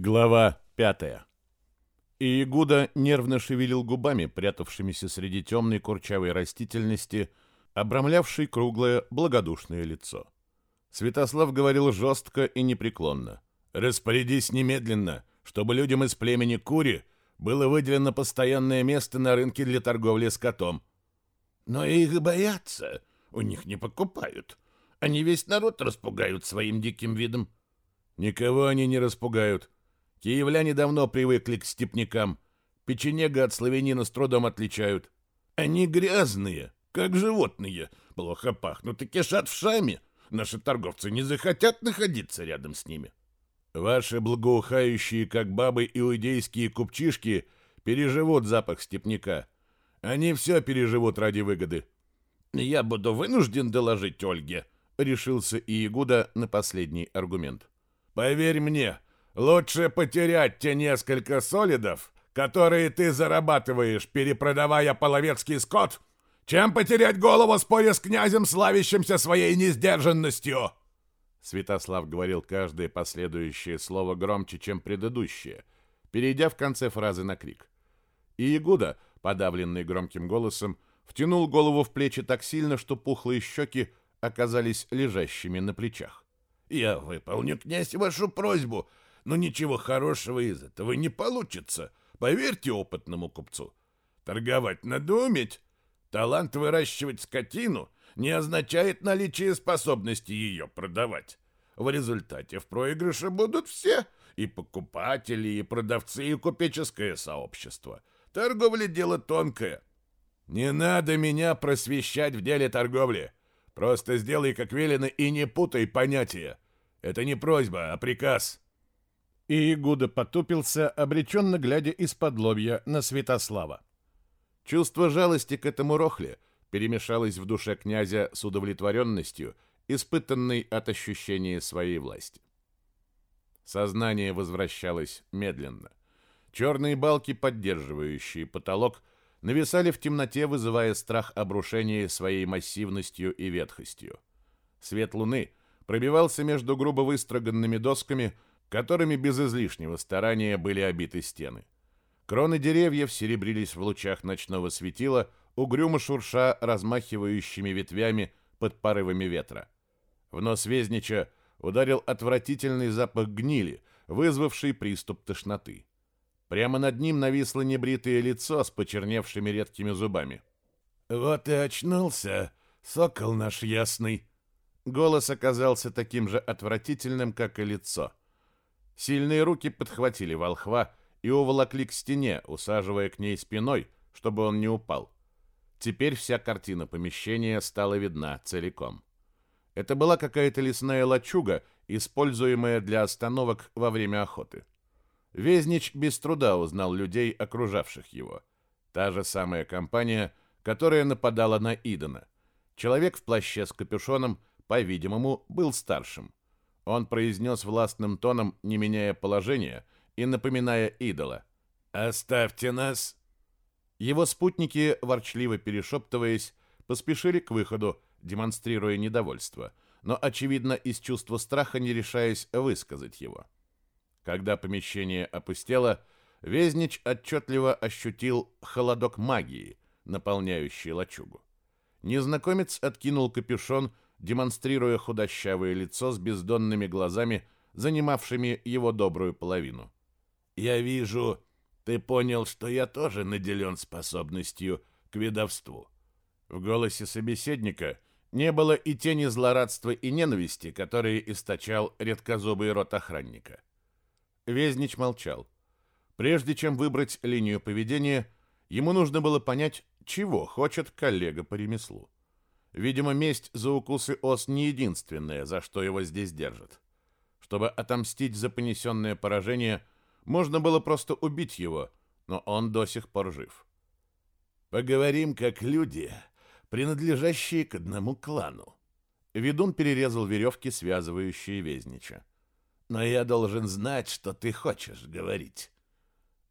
Глава пятая. И Игуда нервно шевелил губами, прятавшимися среди темной курчавой растительности, обрамлявшей круглое благодушное лицо. Святослав говорил жестко и непреклонно. «Распорядись немедленно, чтобы людям из племени Кури было выделено постоянное место на рынке для торговли скотом». «Но их боятся, у них не покупают. Они весь народ распугают своим диким видом». «Никого они не распугают. Киевляне давно привыкли к степнякам. Печенега от славянина с трудом отличают. Они грязные, как животные, плохо пахнут и кишат в шаме. Наши торговцы не захотят находиться рядом с ними. Ваши благоухающие, как бабы, иудейские купчишки переживут запах степняка. Они все переживут ради выгоды. Я буду вынужден доложить Ольге, решился Иегуда на последний аргумент. Поверь мне, лучше потерять те несколько солидов, которые ты зарабатываешь, перепродавая половецкий скот, чем потерять голову, споря с князем, славящимся своей несдержанностью!» Святослав говорил каждое последующее слово громче, чем предыдущее, перейдя в конце фразы на крик. И Ягуда, подавленный громким голосом, втянул голову в плечи так сильно, что пухлые щеки оказались лежащими на плечах. «Я выполню, князь, вашу просьбу, но ничего хорошего из этого не получится, поверьте опытному купцу. Торговать надо уметь, Талант выращивать скотину не означает наличие способности ее продавать. В результате в проигрыше будут все, и покупатели, и продавцы, и купеческое сообщество. Торговля – дело тонкое. Не надо меня просвещать в деле торговли. Просто сделай, как велено, и не путай понятия. Это не просьба, а приказ. И Игуда потупился, обреченно глядя из-под лобья на Святослава. Чувство жалости к этому рохле перемешалось в душе князя с удовлетворенностью, испытанной от ощущения своей власти. Сознание возвращалось медленно. Черные балки, поддерживающие потолок, нависали в темноте, вызывая страх обрушения своей массивностью и ветхостью. Свет луны пробивался между грубо выстроганными досками, которыми без излишнего старания были обиты стены. Кроны деревьев серебрились в лучах ночного светила, угрюмо шурша размахивающими ветвями под порывами ветра. В нос Везнича ударил отвратительный запах гнили, вызвавший приступ тошноты. Прямо над ним нависло небритое лицо с почерневшими редкими зубами. «Вот и очнулся, сокол наш ясный!» Голос оказался таким же отвратительным, как и лицо. Сильные руки подхватили волхва, и уволокли к стене, усаживая к ней спиной, чтобы он не упал. Теперь вся картина помещения стала видна целиком. Это была какая-то лесная лачуга, используемая для остановок во время охоты. Везнич без труда узнал людей, окружавших его. Та же самая компания, которая нападала на Идона. Человек в плаще с капюшоном, по-видимому, был старшим. Он произнес властным тоном, не меняя положения, — и напоминая идола. «Оставьте нас!» Его спутники, ворчливо перешептываясь, поспешили к выходу, демонстрируя недовольство, но, очевидно, из чувства страха не решаясь высказать его. Когда помещение опустело, Везнич отчетливо ощутил холодок магии, наполняющий лачугу. Незнакомец откинул капюшон, демонстрируя худощавое лицо с бездонными глазами, занимавшими его добрую половину. Я вижу, ты понял, что я тоже наделен способностью к ведовству. В голосе собеседника не было и тени злорадства и ненависти, которые источал редкозубый рот охранника. Везнич молчал. Прежде чем выбрать линию поведения, ему нужно было понять, чего хочет коллега по ремеслу. Видимо, месть за укусы ос не единственное, за что его здесь держат. Чтобы отомстить за понесенное поражение – можно было просто убить его, но он до сих пор жив. «Поговорим как люди, принадлежащие к одному клану». Ведун перерезал веревки, связывающие Везнича. «Но я должен знать, что ты хочешь говорить».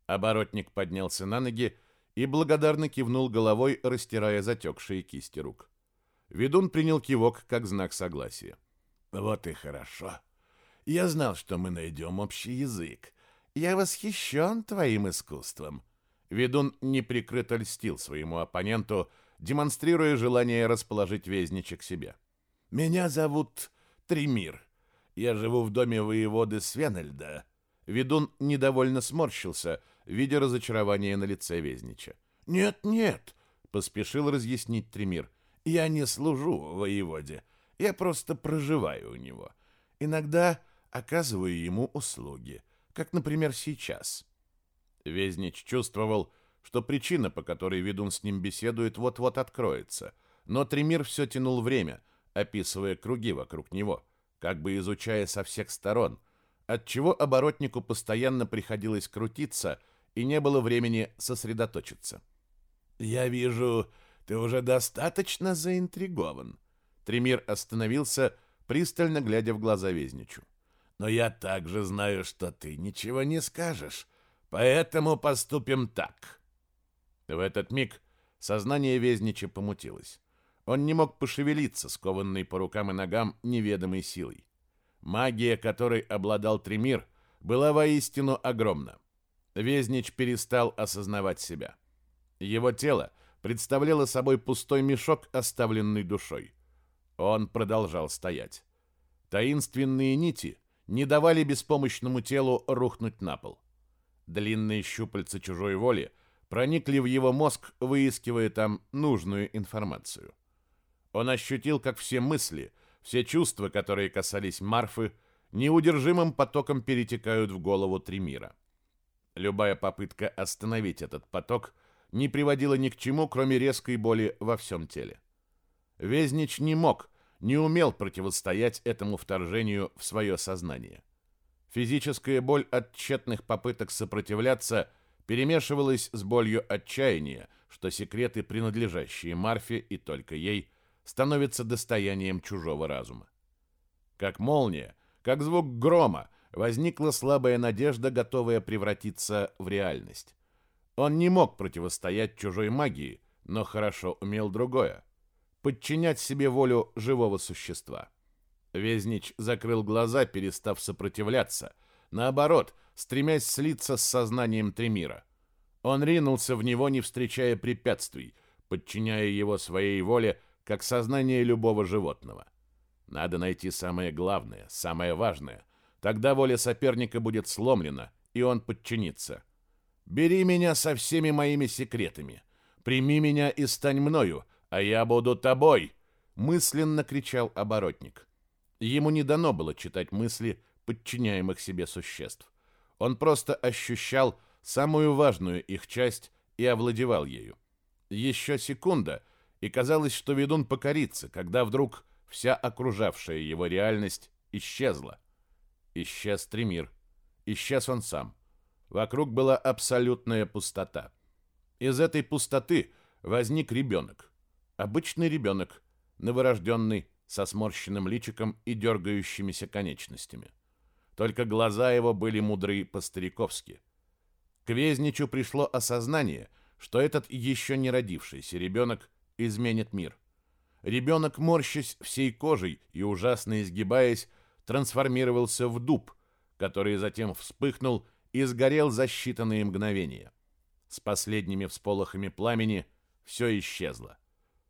Оборотник поднялся на ноги и благодарно кивнул головой, растирая затекшие кисти рук. Ведун принял кивок как знак согласия. «Вот и хорошо. Я знал, что мы найдем общий язык, Я восхищен твоим искусством. Ведун неприкрыто льстил своему оппоненту, демонстрируя желание расположить везнича к себе. «Меня зовут Тремир. Я живу в доме воеводы Свенельда». Ведун недовольно сморщился, видя разочарование на лице везнича. «Нет, нет», — поспешил разъяснить Тремир. «Я не служу воеводе. Я просто проживаю у него. Иногда оказываю ему услуги, как, например, сейчас». Везнич чувствовал, что причина, по которой ведун с ним беседует, вот-вот откроется. Но Тремир все тянул время, описывая круги вокруг него, как бы изучая со всех сторон, отчего оборотнику постоянно приходилось крутиться, и не было времени сосредоточиться. «Я вижу, ты уже достаточно заинтригован». Тремир остановился, пристально глядя в глаза Везничу. «Но я также знаю, что ты ничего не скажешь, поэтому поступим так». В этот миг сознание Везнича помутилось. Он не мог пошевелиться, скованный по рукам и ногам неведомой силой. Магия, которой обладал Тремир, была воистину огромна. Везнич перестал осознавать себя. Его тело представляло собой пустой мешок, оставленный душой. Он продолжал стоять. Таинственные нити не давали беспомощному телу рухнуть на пол. Длинные щупальца чужой воли — проникли в его мозг, выискивая там нужную информацию. Он ощутил, как все мысли, все чувства, которые касались Марфы, неудержимым потоком перетекают в голову Тремира. Любая попытка остановить этот поток не приводила ни к чему, кроме резкой боли во всем теле. Везнич не мог, не умел противостоять этому вторжению в свое сознание. Физическая боль от тщетных попыток сопротивляться перемешивалось с болью отчаяния, что секреты, принадлежащие Марфе и только ей, становятся достоянием чужого разума. Как молния, как звук грома, возникла слабая надежда, готовая превратиться в реальность. Он не мог противостоять чужой магии, но хорошо умел другое — подчинять себе волю живого существа. Везнич закрыл глаза, перестав сопротивляться. Наоборот — стремясь слиться с сознанием Тремира. Он ринулся в него, не встречая препятствий, подчиняя его своей воле, как сознание любого животного. Надо найти самое главное, самое важное. Тогда воля соперника будет сломлена, и он подчинится. «Бери меня со всеми моими секретами. Прими меня и стань мною, а я буду тобой!» мысленно кричал оборотник. Ему не дано было читать мысли подчиняемых себе существ. Он просто ощущал самую важную их часть и овладевал ею. Еще секунда, и казалось, что ведун покорится, когда вдруг вся окружавшая его реальность исчезла. Исчез Тремир. Исчез он сам. Вокруг была абсолютная пустота. Из этой пустоты возник ребенок. Обычный ребенок, новорожденный, со сморщенным личиком и дергающимися конечностями. Только глаза его были мудры по-стариковски. К Везничу пришло осознание, что этот еще не родившийся ребенок изменит мир. Ребенок, морщась всей кожей и ужасно изгибаясь, трансформировался в дуб, который затем вспыхнул и сгорел за считанные мгновения. С последними всполохами пламени все исчезло.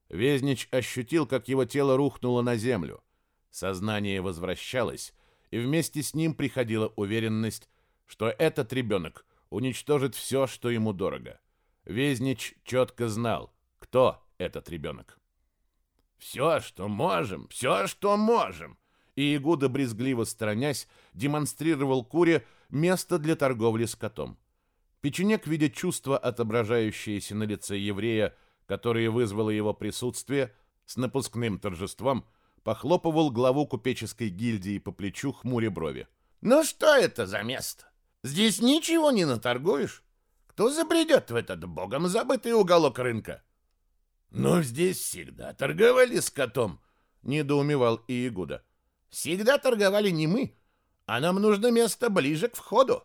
Везнич ощутил, как его тело рухнуло на землю. Сознание возвращалось, и вместе с ним приходила уверенность, что этот ребенок уничтожит все, что ему дорого. Везнич четко знал, кто этот ребенок. «Все, что можем, все, что можем!» И Игуда, брезгливо сторонясь, демонстрировал Куре место для торговли скотом. Печенек, видя чувство, отображающееся на лице еврея, которое вызвало его присутствие, с напускным торжеством – похлопывал главу купеческой гильдии по плечу хмуря брови. «Ну что это за место? Здесь ничего не наторгуешь? Кто забредет в этот богом забытый уголок рынка?» «Ну, здесь всегда торговали с котом», — недоумевал Иегуда. «Всегда торговали не мы, а нам нужно место ближе к входу».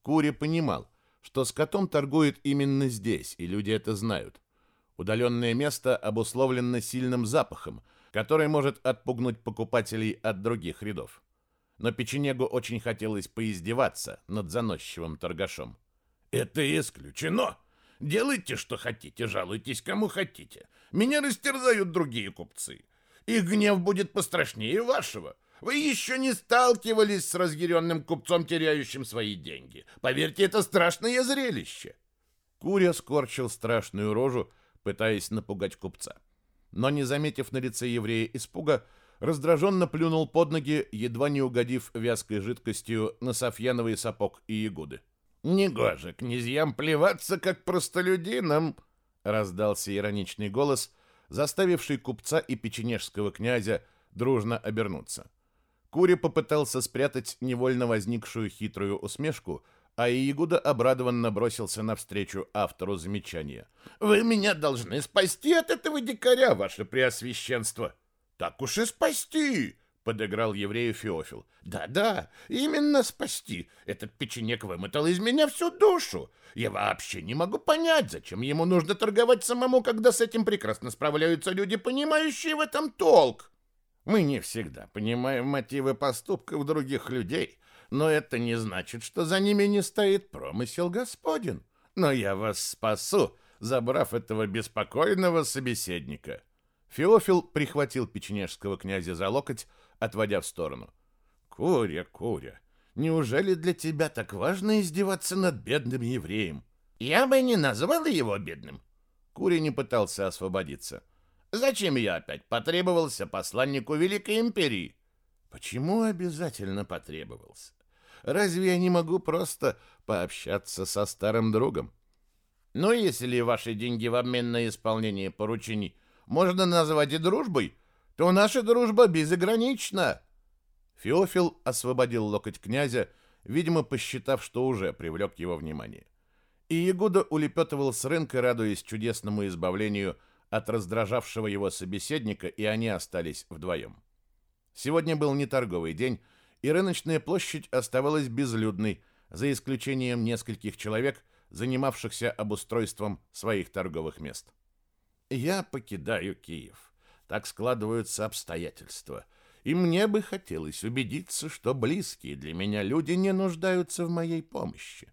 Кури понимал, что с котом торгуют именно здесь, и люди это знают. Удаленное место обусловлено сильным запахом, который может отпугнуть покупателей от других рядов. но печенегу очень хотелось поиздеваться над заносчивым торгашом. «Это исключено. Делайте, что хотите, жалуйтесь, кому хотите. Меня растерзают другие купцы. Их гнев будет пострашнее вашего. Вы еще не сталкивались с разъяренным купцом, теряющим свои деньги. Поверьте, это страшное зрелище. Куря скорчил страшную рожу, пытаясь напугать купца. Но, не заметив на лице еврея испуга, раздраженно плюнул под ноги, едва не угодив вязкой жидкостью на Софьяновый сапог и ягоды. «Негоже князьям плеваться, как простолюдинам!» — раздался ироничный голос, заставивший купца и печенежского князя дружно обернуться. Кури попытался спрятать невольно возникшую хитрую усмешку, а Иегуда обрадованно бросился навстречу автору замечания. «Вы меня должны спасти от этого дикаря, ваше преосвященство!» «Так уж и спасти!» — подыграл еврею Феофил. «Да-да, именно спасти. Этот печенек вымотал из меня всю душу. Я вообще не могу понять, зачем ему нужно торговать самому, когда с этим прекрасно справляются люди, понимающие в этом толк». Мы не всегда понимаем мотивы поступков других людей, но это не значит, что за ними не стоит промысел Господен. Но я вас спасу, забрав этого беспокойного собеседника». Феофил прихватил печенежского князя за локоть, отводя в сторону. «Куря, Куря, неужели для тебя так важно издеваться над бедным евреем?» «Я бы не назвал его бедным». Куря не пытался освободиться. Зачем я опять потребовался посланнику Великой Империи? Почему обязательно потребовался? Разве я не могу просто пообщаться со старым другом? Но ну, если ваши деньги в обмен на исполнение поручений можно назвать и дружбой, то наша дружба безгранична. Феофил освободил локоть князя, видимо, посчитав, что уже привлек его внимание. И Ягуда улепетывал с рынка, радуясь чудесному избавлению от раздражавшего его собеседника, и они остались вдвоем. Сегодня был не торговый день, и рыночная площадь оставалась безлюдной, за исключением нескольких человек, занимавшихся обустройством своих торговых мест. Я покидаю Киев. Так складываются обстоятельства. И мне бы хотелось убедиться, что близкие для меня люди не нуждаются в моей помощи.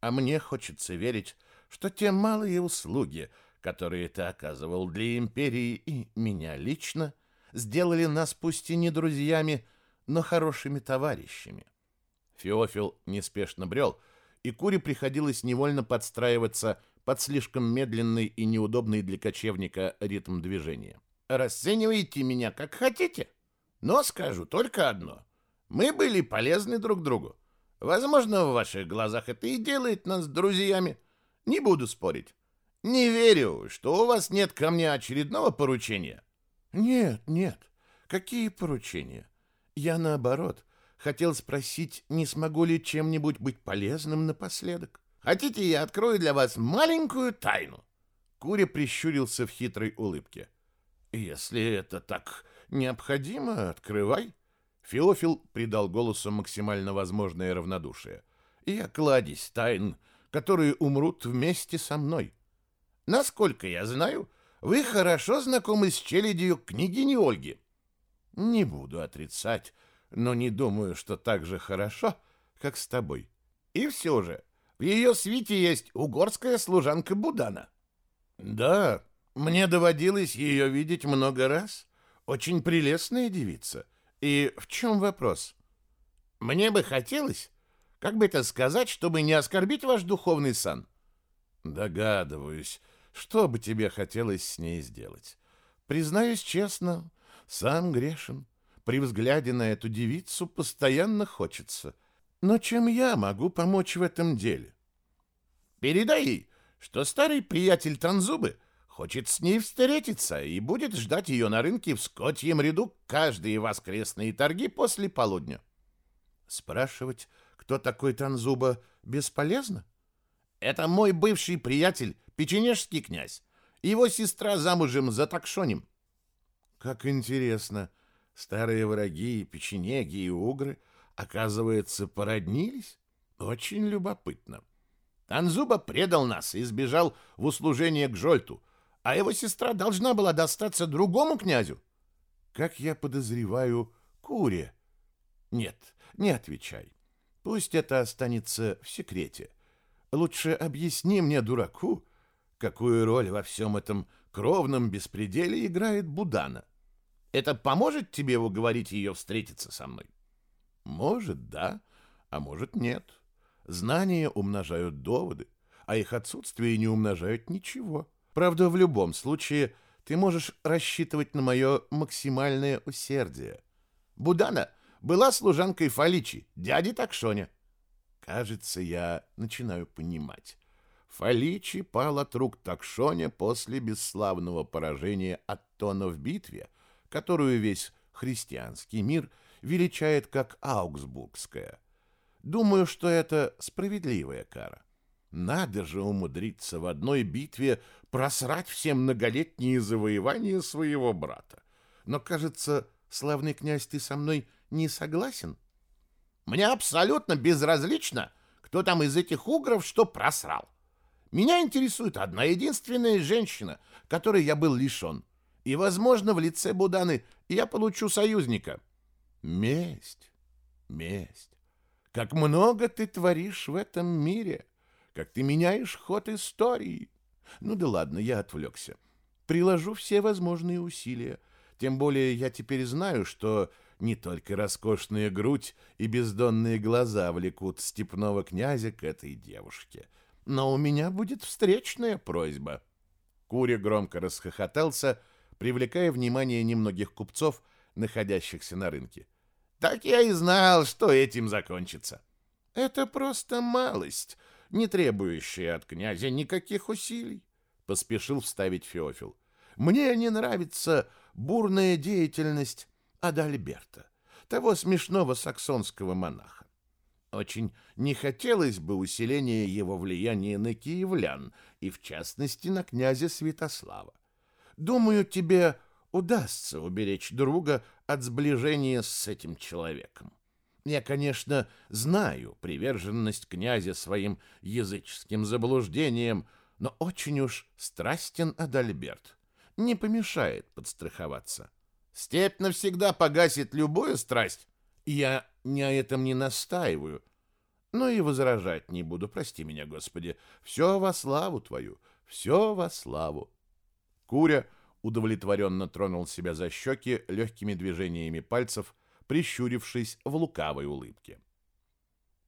А мне хочется верить, что те малые услуги, которые ты оказывал для империи и меня лично, сделали нас пусть и не друзьями, но хорошими товарищами. Феофил неспешно брел, и Куре приходилось невольно подстраиваться под слишком медленный и неудобный для кочевника ритм движения. «Расценивайте меня как хотите, но скажу только одно. Мы были полезны друг другу. Возможно, в ваших глазах это и делает нас друзьями. Не буду спорить. Не верю, что у вас нет ко мне очередного поручения. Нет, нет. Какие поручения? Я наоборот хотел спросить, не смогу ли чем-нибудь быть полезным напоследок. Хотите, я открою для вас маленькую тайну? Куря прищурился в хитрой улыбке. Если это так необходимо, открывай. Феофил придал голосу максимально возможное равнодушие. Я кладезь тайн, которые умрут вместе со мной. Насколько я знаю, вы хорошо знакомы с челядью княгини Ольги. Не буду отрицать, но не думаю, что так же хорошо, как с тобой. И все же, в ее свите есть угорская служанка Будана. Да, мне доводилось ее видеть много раз. Очень прелестная девица. И в чем вопрос? Мне бы хотелось, как бы это сказать, чтобы не оскорбить ваш духовный сан. Догадываюсь, что бы тебе хотелось с ней сделать? Признаюсь честно, сам грешен. При взгляде на эту девицу постоянно хочется. Но чем я могу помочь в этом деле? Передай ей, что старый приятель Танзубы хочет с ней встретиться и будет ждать ее на рынке в скотьем ряду каждые воскресные торги после полудня. Спрашивать, кто такой Танзуба, бесполезно? Это мой бывший приятель, печенежский князь. Его сестра замужем за Такшонем. Как интересно. Старые враги, печенеги и угры, оказывается, породнились? Очень любопытно. Анзуба предал нас и сбежал в услужение к Жольту, а его сестра должна была достаться другому князю. Как я подозреваю, Куре. Нет, не отвечай. Пусть это останется в секрете. Лучше объясни мне, дураку, какую роль во всем этом кровном беспределе играет Будана. Это поможет тебе уговорить ее встретиться со мной? Может, да, а может, нет. Знания умножают доводы, а их отсутствие не умножают ничего. Правда, в любом случае ты можешь рассчитывать на мое максимальное усердие. Будана была служанкой Фаличи, дяди Такшоня. Кажется, я начинаю понимать. Фаличи пал от рук Такшоня после бесславного поражения Аттона в битве, которую весь христианский мир величает как Аугсбургская. Думаю, что это справедливая кара. Надо же умудриться в одной битве просрать все многолетние завоевания своего брата. Но, кажется, славный князь, ты со мной не согласен? Мне абсолютно безразлично, кто там из этих угров что просрал. Меня интересует одна единственная женщина, которой я был лишен. И, возможно, в лице Буданы я получу союзника. Месть, месть. Как много ты творишь в этом мире, как ты меняешь ход истории. Ну да ладно, я отвлекся. Приложу все возможные усилия. Тем более я теперь знаю, что не только роскошная грудь и бездонные глаза влекут степного князя к этой девушке. Но у меня будет встречная просьба. Куря громко расхохотался, привлекая внимание немногих купцов, находящихся на рынке. Так я и знал, что этим закончится. Это просто малость, не требующая от князя никаких усилий, поспешил вставить Феофил. Мне не нравится бурная деятельность Адальберта, того смешного саксонского монаха. Очень не хотелось бы усиления его влияния на киевлян и, в частности, на князя Святослава. Думаю, тебе удастся уберечь друга от сближения с этим человеком. Я, конечно, знаю приверженность князя своим языческим заблуждениям, но очень уж страстен Адальберт. Не помешает подстраховаться. Степь навсегда погасит любую страсть. Я ни о этом не настаиваю, но и возражать не буду, прости меня, Господи. Все во славу Твою, все во славу. Куря удовлетворенно тронул себя за щеки легкими движениями пальцев, прищурившись в лукавой улыбке.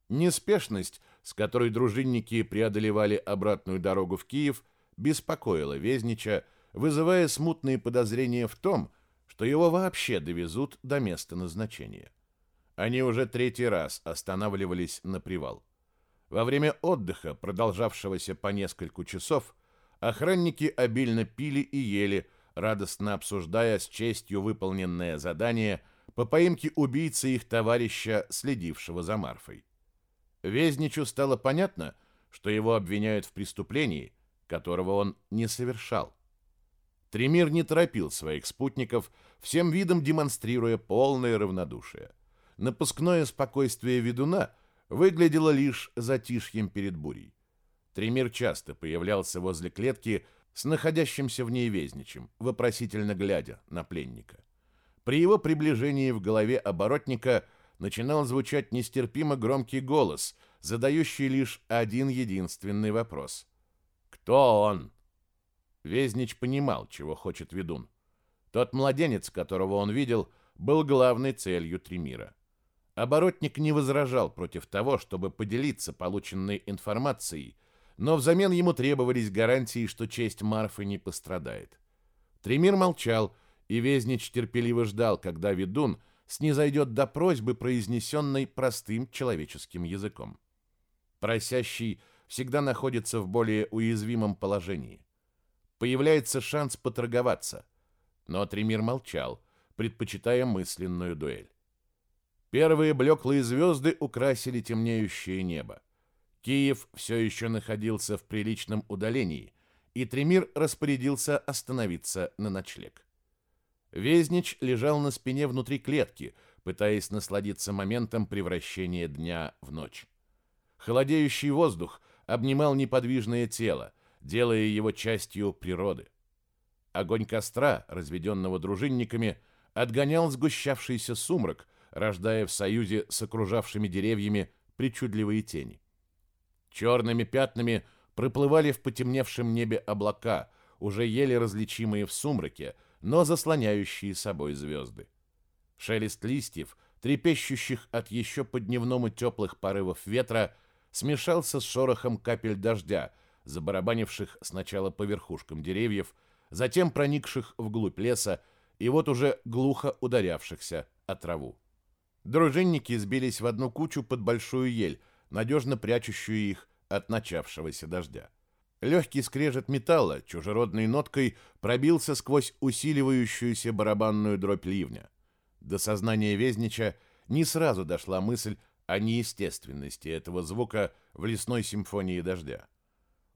Неспешность, с которой дружинники преодолевали обратную дорогу в Киев, беспокоила Везнича, вызывая смутные подозрения в том, что его вообще довезут до места назначения. Они уже третий раз останавливались на привал. Во время отдыха, продолжавшегося по несколько часов, охранники обильно пили и ели, радостно обсуждая с честью выполненное задание по поимке убийцы их товарища, следившего за Марфой. Везничу стало понятно, что его обвиняют в преступлении, которого он не совершал. Тремир не торопил своих спутников, всем видом демонстрируя полное равнодушие. Напускное спокойствие ведуна выглядело лишь затишьем перед бурей. Тремир часто появлялся возле клетки, с находящимся в ней везничем, вопросительно глядя на пленника. При его приближении в голове оборотника начинал звучать нестерпимо громкий голос, задающий лишь один единственный вопрос. «Кто он?» Везнич понимал, чего хочет ведун. Тот младенец, которого он видел, был главной целью Тремира. Оборотник не возражал против того, чтобы поделиться полученной информацией, но взамен ему требовались гарантии, что честь Марфы не пострадает. Тремир молчал, и Везнич терпеливо ждал, когда ведун снизойдет до просьбы, произнесенной простым человеческим языком. Просящий всегда находится в более уязвимом положении. Появляется шанс поторговаться, но Тремир молчал, предпочитая мысленную дуэль. Первые блеклые звезды украсили темнеющее небо. Киев все еще находился в приличном удалении, и Тремир распорядился остановиться на ночлег. Везнич лежал на спине внутри клетки, пытаясь насладиться моментом превращения дня в ночь. Холодеющий воздух обнимал неподвижное тело, делая его частью природы. Огонь костра, разведенного дружинниками, отгонял сгущавшийся сумрак, рождая в союзе с окружавшими деревьями причудливые тени. Черными пятнами проплывали в потемневшем небе облака, уже еле различимые в сумраке, но заслоняющие собой звезды. Шелест листьев, трепещущих от еще по дневному теплых порывов ветра, смешался с шорохом капель дождя, забарабанивших сначала по верхушкам деревьев, затем проникших вглубь леса и вот уже глухо ударявшихся о траву. Дружинники сбились в одну кучу под большую ель, надежно прячущую их от начавшегося дождя. Легкий скрежет металла чужеродной ноткой пробился сквозь усиливающуюся барабанную дробь ливня. До сознания Везнича не сразу дошла мысль о неестественности этого звука в лесной симфонии дождя.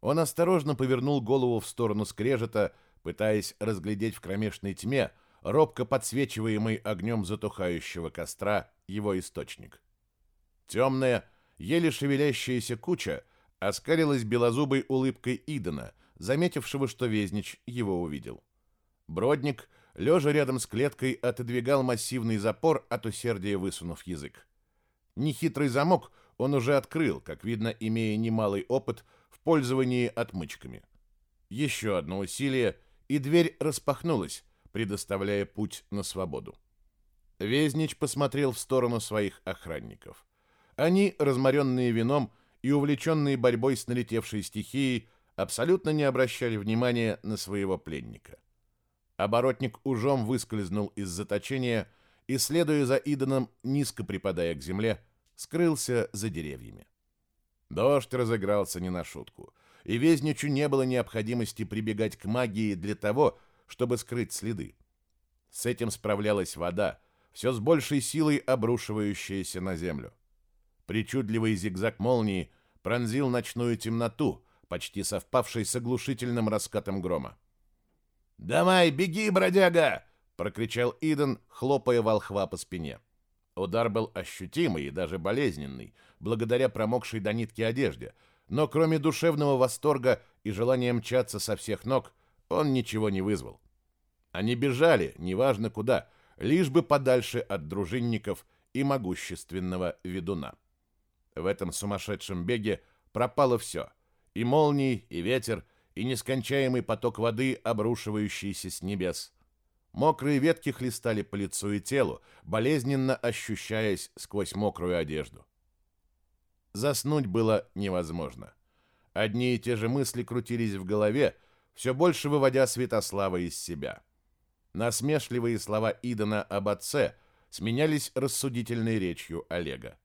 Он осторожно повернул голову в сторону скрежета, пытаясь разглядеть в кромешной тьме, робко подсвечиваемый огнем затухающего костра, его источник. Темная, еле шевелящаяся куча оскалилась белозубой улыбкой Идона, заметившего, что Везнич его увидел. Бродник, лежа рядом с клеткой, отодвигал массивный запор от усердия, высунув язык. Нехитрый замок он уже открыл, как видно, имея немалый опыт в пользовании отмычками. Еще одно усилие, и дверь распахнулась, предоставляя путь на свободу. Везнич посмотрел в сторону своих охранников. Они, разморенные вином и увлеченные борьбой с налетевшей стихией, абсолютно не обращали внимания на своего пленника. Оборотник ужом выскользнул из заточения и, следуя за Иданом, низко припадая к земле, скрылся за деревьями. Дождь разыгрался не на шутку, и Везничу не было необходимости прибегать к магии для того, чтобы скрыть следы. С этим справлялась вода, все с большей силой обрушивающаяся на землю. Причудливый зигзаг молнии пронзил ночную темноту, почти совпавшей с оглушительным раскатом грома. «Давай, беги, бродяга!» — прокричал Иден, хлопая волхва по спине. Удар был ощутимый и даже болезненный, благодаря промокшей до нитки одежде, но кроме душевного восторга и желания мчаться со всех ног, он ничего не вызвал. Они бежали, неважно куда, лишь бы подальше от дружинников и могущественного ведуна. В этом сумасшедшем беге пропало все — и молнии, и ветер, и нескончаемый поток воды, обрушивающийся с небес. Мокрые ветки хлестали по лицу и телу, болезненно ощущаясь сквозь мокрую одежду. Заснуть было невозможно. Одни и те же мысли крутились в голове, все больше выводя Святослава из себя. Насмешливые слова Идона об отце сменялись рассудительной речью Олега.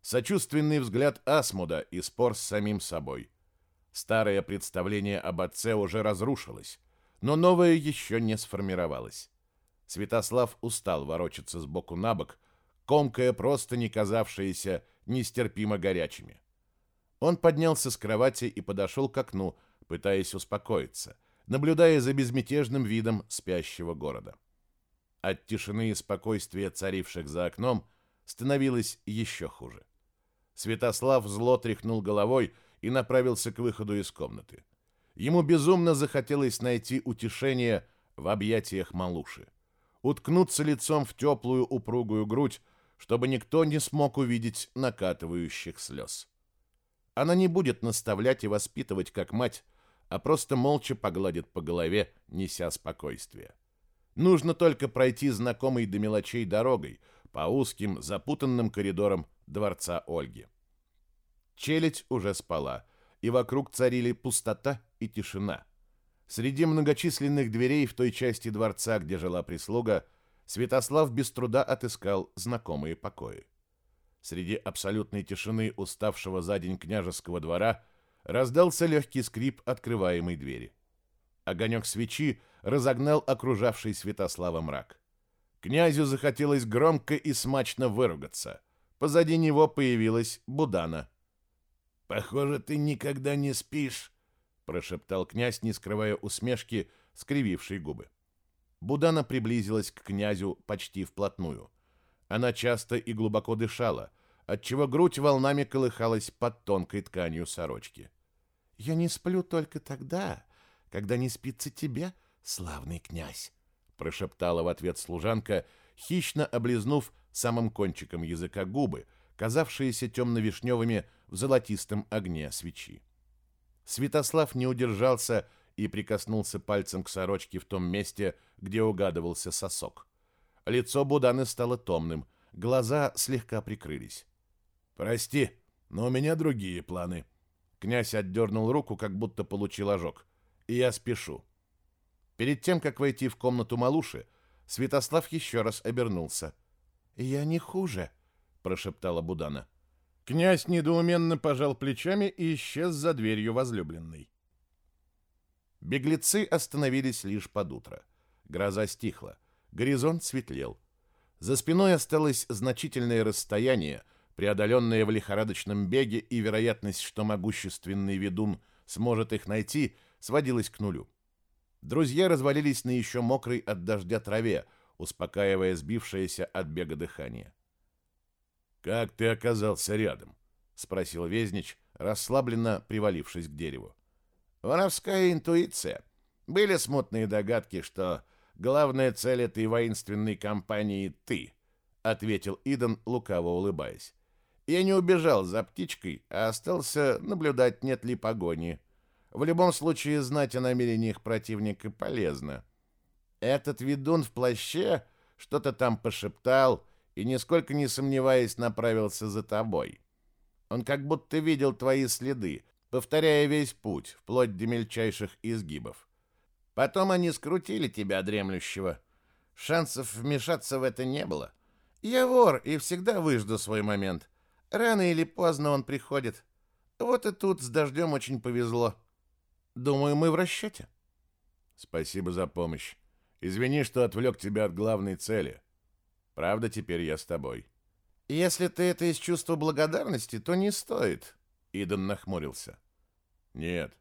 Сочувственный взгляд Асмуда и спор с самим собой. Старое представление об отце уже разрушилось, но новое еще не сформировалось. Святослав устал ворочаться с боку на бок, комкая просто не казавшиеся нестерпимо горячими. Он поднялся с кровати и подошел к окну, пытаясь успокоиться, наблюдая за безмятежным видом спящего города. От тишины и спокойствия, царивших за окном, становилось еще хуже. Святослав зло тряхнул головой и направился к выходу из комнаты. Ему безумно захотелось найти утешение в объятиях малуши, уткнуться лицом в теплую упругую грудь, чтобы никто не смог увидеть накатывающих слез. Она не будет наставлять и воспитывать как мать, а просто молча погладит по голове, неся спокойствие. Нужно только пройти знакомой до мелочей дорогой по узким запутанным коридорам дворца Ольги. Челядь уже спала, и вокруг царили пустота и тишина. Среди многочисленных дверей в той части дворца, где жила прислуга, Святослав без труда отыскал знакомые покои. Среди абсолютной тишины уставшего за день княжеского двора раздался легкий скрип открываемой двери. Огонек свечи разогнал окружавший Святослава мрак. Князю захотелось громко и смачно выругаться. Позади него появилась Будана – «Похоже, ты никогда не спишь», — прошептал князь, не скрывая усмешки, скривившей губы. Будана приблизилась к князю почти вплотную. Она часто и глубоко дышала, отчего грудь волнами колыхалась под тонкой тканью сорочки. «Я не сплю только тогда, когда не спится тебе, славный князь», — прошептала в ответ служанка, хищно облизнув самым кончиком языка губы, казавшиеся темно-вишневыми в золотистом огне свечи. Святослав не удержался и прикоснулся пальцем к сорочке в том месте, где угадывался сосок. Лицо Буданы стало томным, глаза слегка прикрылись. «Прости, но у меня другие планы». Князь отдернул руку, как будто получил ожог. «И я спешу». Перед тем, как войти в комнату Малуши, Святослав еще раз обернулся. «Я не хуже», — прошептала Будана. Князь недоуменно пожал плечами и исчез за дверью возлюбленной. Беглецы остановились лишь под утро. Гроза стихла. Горизонт светлел. За спиной осталось значительное расстояние, преодоленное в лихорадочном беге, и вероятность, что могущественный ведун сможет их найти, сводилась к нулю. Друзья развалились на еще мокрой от дождя траве, успокаивая сбившееся от бега дыхание. «Как ты оказался рядом?» — спросил Везнич, расслабленно привалившись к дереву. Воровская интуиция. Были смутные догадки, что главная цель этой воинственной кампании — ты, — ответил Иден, лукаво улыбаясь. Я не убежал за птичкой, а остался наблюдать, нет ли погони. В любом случае, знать о намерениях противника полезно. Этот ведун в плаще что-то там пошептал и, нисколько не сомневаясь, направился за тобой. Он как будто видел твои следы, повторяя весь путь, вплоть до мельчайших изгибов. Потом они скрутили тебя, дремлющего. Шансов вмешаться в это не было. Я вор и всегда выжду свой момент. Рано или поздно он приходит. Вот и тут с дождем очень повезло. Думаю, мы в расчете. Спасибо за помощь. Извини, что отвлек тебя от главной цели. Правда, теперь я с тобой. Если ты это из чувства благодарности, то не стоит. Идон нахмурился. Нет,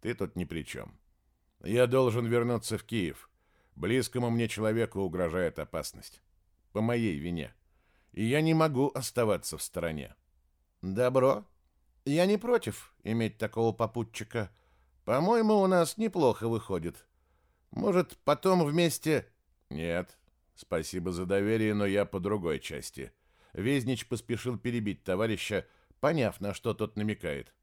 ты тут ни при чем. Я должен вернуться в Киев. Близкому мне человеку угрожает опасность. По моей вине. И я не могу оставаться в стороне. Добро. Я не против иметь такого попутчика. По-моему, у нас неплохо выходит. Может, потом вместе... Нет, спасибо за доверие, но я по другой части. Везнич поспешил перебить товарища, поняв, на что тот намекает.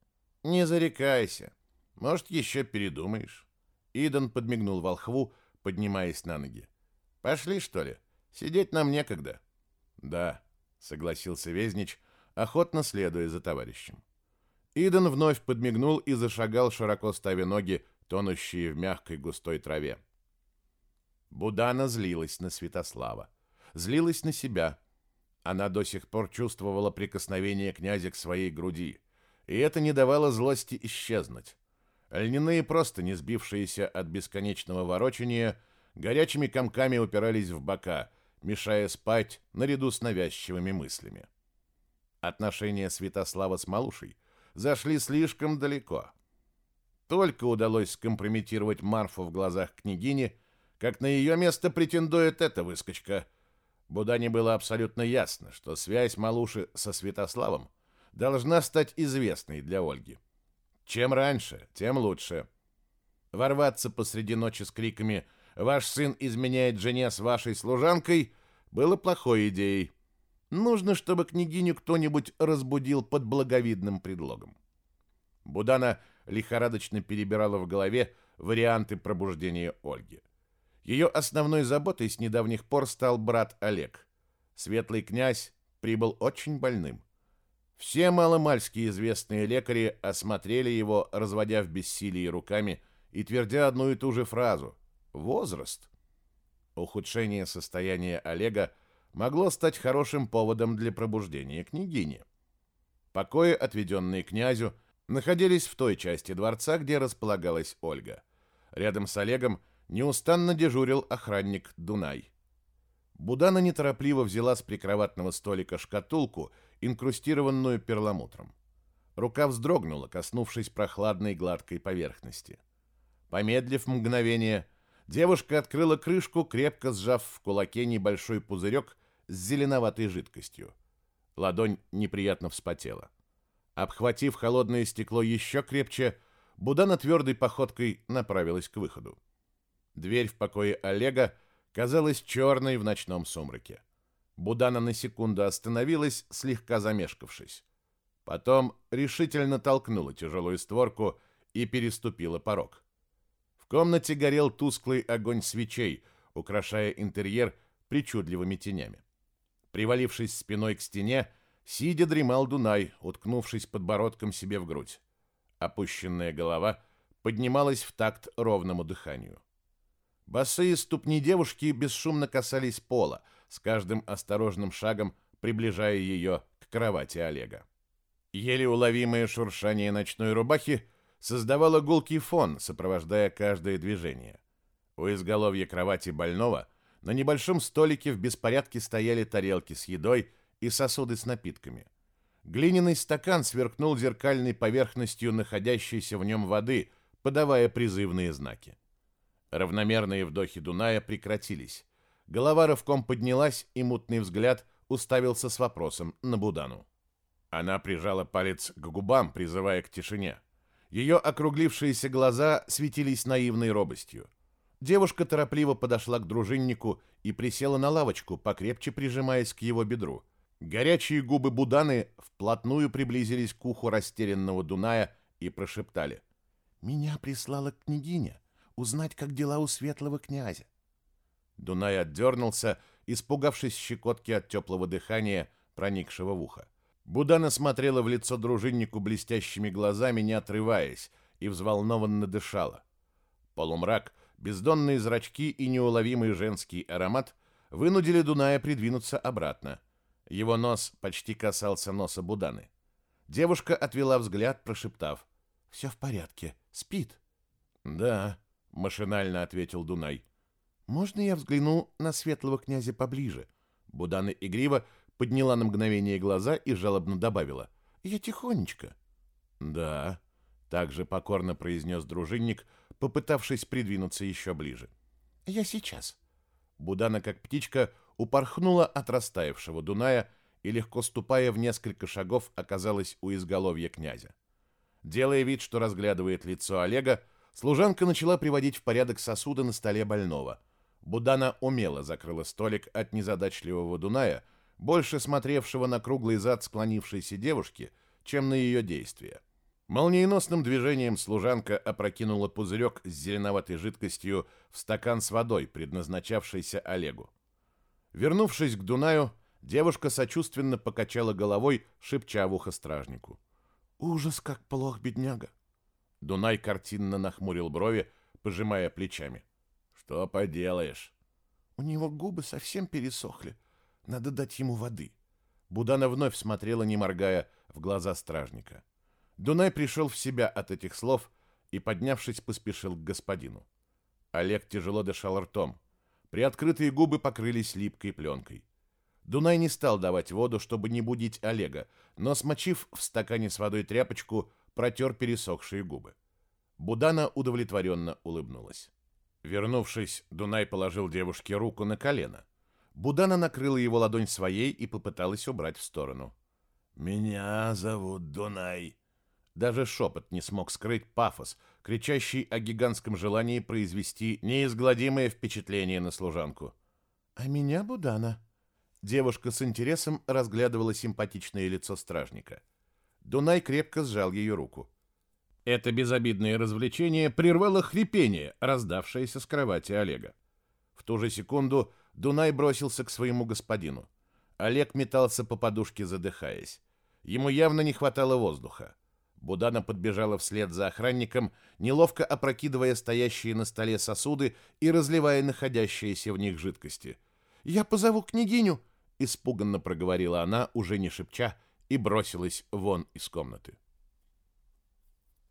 Не зарекайся. Может, еще передумаешь. Идан подмигнул волхву, поднимаясь на ноги. Пошли, что ли? Сидеть нам некогда. Да, согласился Везнич, охотно следуя за товарищем. Идан вновь подмигнул и зашагал, широко ставя ноги, тонущие в мягкой густой траве. Будана злилась на Святослава. Злилась на себя. Она до сих пор чувствовала прикосновение князя к своей груди и это не давало злости исчезнуть. Льняные просто не сбившиеся от бесконечного ворочания, горячими комками упирались в бока, мешая спать наряду с навязчивыми мыслями. Отношения Святослава с Малушей зашли слишком далеко. Только удалось скомпрометировать Марфу в глазах княгини, как на ее место претендует эта выскочка. Будане было абсолютно ясно, что связь Малуши со Святославом должна стать известной для Ольги. Чем раньше, тем лучше. Ворваться посреди ночи с криками «Ваш сын изменяет жене с вашей служанкой» было плохой идеей. Нужно, чтобы княгиню кто-нибудь разбудил под благовидным предлогом. Будана лихорадочно перебирала в голове варианты пробуждения Ольги. Ее основной заботой с недавних пор стал брат Олег. Светлый князь прибыл очень больным. Все маломальски известные лекари осмотрели его, разводя в бессилии руками и твердя одну и ту же фразу «возраст». Ухудшение состояния Олега могло стать хорошим поводом для пробуждения княгини. Покои, отведенные князю, находились в той части дворца, где располагалась Ольга. Рядом с Олегом неустанно дежурил охранник Дунай. Будана неторопливо взяла с прикроватного столика шкатулку – инкрустированную перламутром. Рука вздрогнула, коснувшись прохладной гладкой поверхности. Помедлив мгновение, девушка открыла крышку, крепко сжав в кулаке небольшой пузырек с зеленоватой жидкостью. Ладонь неприятно вспотела. Обхватив холодное стекло еще крепче, Будана твердой походкой направилась к выходу. Дверь в покое Олега казалась черной в ночном сумраке. Будана на секунду остановилась, слегка замешкавшись. Потом решительно толкнула тяжелую створку и переступила порог. В комнате горел тусклый огонь свечей, украшая интерьер причудливыми тенями. Привалившись спиной к стене, сидя дремал Дунай, уткнувшись подбородком себе в грудь. Опущенная голова поднималась в такт ровному дыханию. Босые ступни девушки бесшумно касались пола, с каждым осторожным шагом приближая ее к кровати Олега. Еле уловимое шуршание ночной рубахи создавало гулкий фон, сопровождая каждое движение. У изголовья кровати больного на небольшом столике в беспорядке стояли тарелки с едой и сосуды с напитками. Глиняный стакан сверкнул зеркальной поверхностью находящейся в нем воды, подавая призывные знаки. Равномерные вдохи Дуная прекратились. Голова рывком поднялась, и мутный взгляд уставился с вопросом на Будану. Она прижала палец к губам, призывая к тишине. Ее округлившиеся глаза светились наивной робостью. Девушка торопливо подошла к дружиннику и присела на лавочку, покрепче прижимаясь к его бедру. Горячие губы Буданы вплотную приблизились к уху растерянного Дуная и прошептали. «Меня прислала княгиня узнать, как дела у светлого князя». Дунай отдернулся, испугавшись щекотки от теплого дыхания, проникшего в ухо. Будана смотрела в лицо дружиннику блестящими глазами, не отрываясь, и взволнованно дышала. Полумрак, бездонные зрачки и неуловимый женский аромат вынудили Дуная придвинуться обратно. Его нос почти касался носа Буданы. Девушка отвела взгляд, прошептав. «Все в порядке. Спит». «Да», — машинально ответил Дунай. «Можно я взгляну на светлого князя поближе?» Будана игриво подняла на мгновение глаза и жалобно добавила. «Я тихонечко». «Да», — также покорно произнес дружинник, попытавшись придвинуться еще ближе. «Я сейчас». Будана, как птичка, упорхнула от растаявшего Дуная и, легко ступая в несколько шагов, оказалась у изголовья князя. Делая вид, что разглядывает лицо Олега, служанка начала приводить в порядок сосуды на столе больного. Будана умело закрыла столик от незадачливого Дуная, больше смотревшего на круглый зад склонившейся девушки, чем на ее действия. Молниеносным движением служанка опрокинула пузырек с зеленоватой жидкостью в стакан с водой, предназначавшийся Олегу. Вернувшись к Дунаю, девушка сочувственно покачала головой, шепча в ухо стражнику. «Ужас, как плох, бедняга!» Дунай картинно нахмурил брови, пожимая плечами. «Что поделаешь?» «У него губы совсем пересохли. Надо дать ему воды». Будана вновь смотрела, не моргая, в глаза стражника. Дунай пришел в себя от этих слов и, поднявшись, поспешил к господину. Олег тяжело дышал ртом. Приоткрытые губы покрылись липкой пленкой. Дунай не стал давать воду, чтобы не будить Олега, но, смочив в стакане с водой тряпочку, протер пересохшие губы. Будана удовлетворенно улыбнулась. Вернувшись, Дунай положил девушке руку на колено. Будана накрыла его ладонь своей и попыталась убрать в сторону. «Меня зовут Дунай». Даже шепот не смог скрыть пафос, кричащий о гигантском желании произвести неизгладимое впечатление на служанку. «А меня Будана». Девушка с интересом разглядывала симпатичное лицо стражника. Дунай крепко сжал ее руку. Это безобидное развлечение прервало хрипение, раздавшееся с кровати Олега. В ту же секунду Дунай бросился к своему господину. Олег метался по подушке, задыхаясь. Ему явно не хватало воздуха. Будана подбежала вслед за охранником, неловко опрокидывая стоящие на столе сосуды и разливая находящиеся в них жидкости. «Я позову княгиню!» — испуганно проговорила она, уже не шепча, и бросилась вон из комнаты.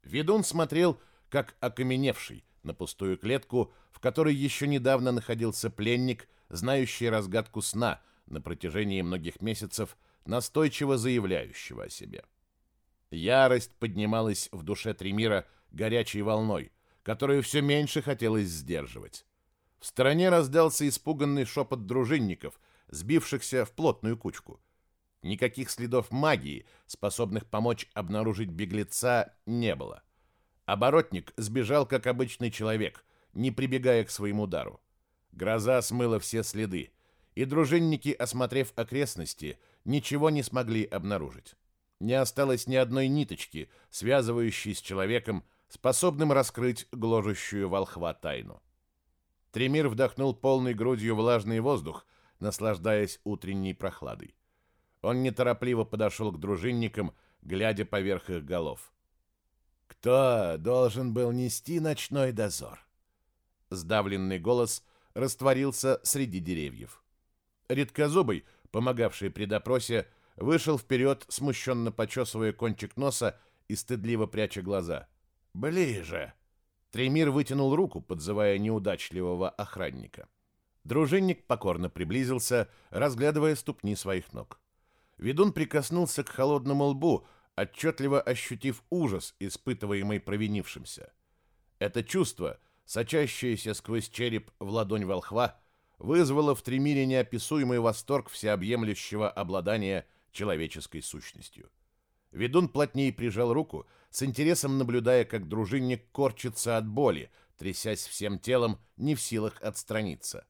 Ведун смотрел, как окаменевший, на пустую клетку, в которой еще недавно находился пленник, знающий разгадку сна на протяжении многих месяцев, настойчиво заявляющего о себе. Ярость поднималась в душе Тремира горячей волной, которую все меньше хотелось сдерживать. В стороне раздался испуганный шепот дружинников, сбившихся в плотную кучку. Никаких следов магии, способных помочь обнаружить беглеца, не было. Оборотник сбежал, как обычный человек, не прибегая к своему дару. Гроза смыла все следы, и дружинники, осмотрев окрестности, ничего не смогли обнаружить. Не осталось ни одной ниточки, связывающей с человеком, способным раскрыть гложущую волхва тайну. Тремир вдохнул полной грудью влажный воздух, наслаждаясь утренней прохладой. Он неторопливо подошел к дружинникам, глядя поверх их голов. «Кто должен был нести ночной дозор?» Сдавленный голос растворился среди деревьев. Редкозубый, помогавший при допросе, вышел вперед, смущенно почесывая кончик носа и стыдливо пряча глаза. «Ближе!» Тремир вытянул руку, подзывая неудачливого охранника. Дружинник покорно приблизился, разглядывая ступни своих ног. Ведун прикоснулся к холодному лбу, отчетливо ощутив ужас, испытываемый провинившимся. Это чувство, сочащееся сквозь череп в ладонь волхва, вызвало в Тремире неописуемый восторг всеобъемлющего обладания человеческой сущностью. Ведун плотнее прижал руку, с интересом наблюдая, как дружинник корчится от боли, трясясь всем телом, не в силах отстраниться.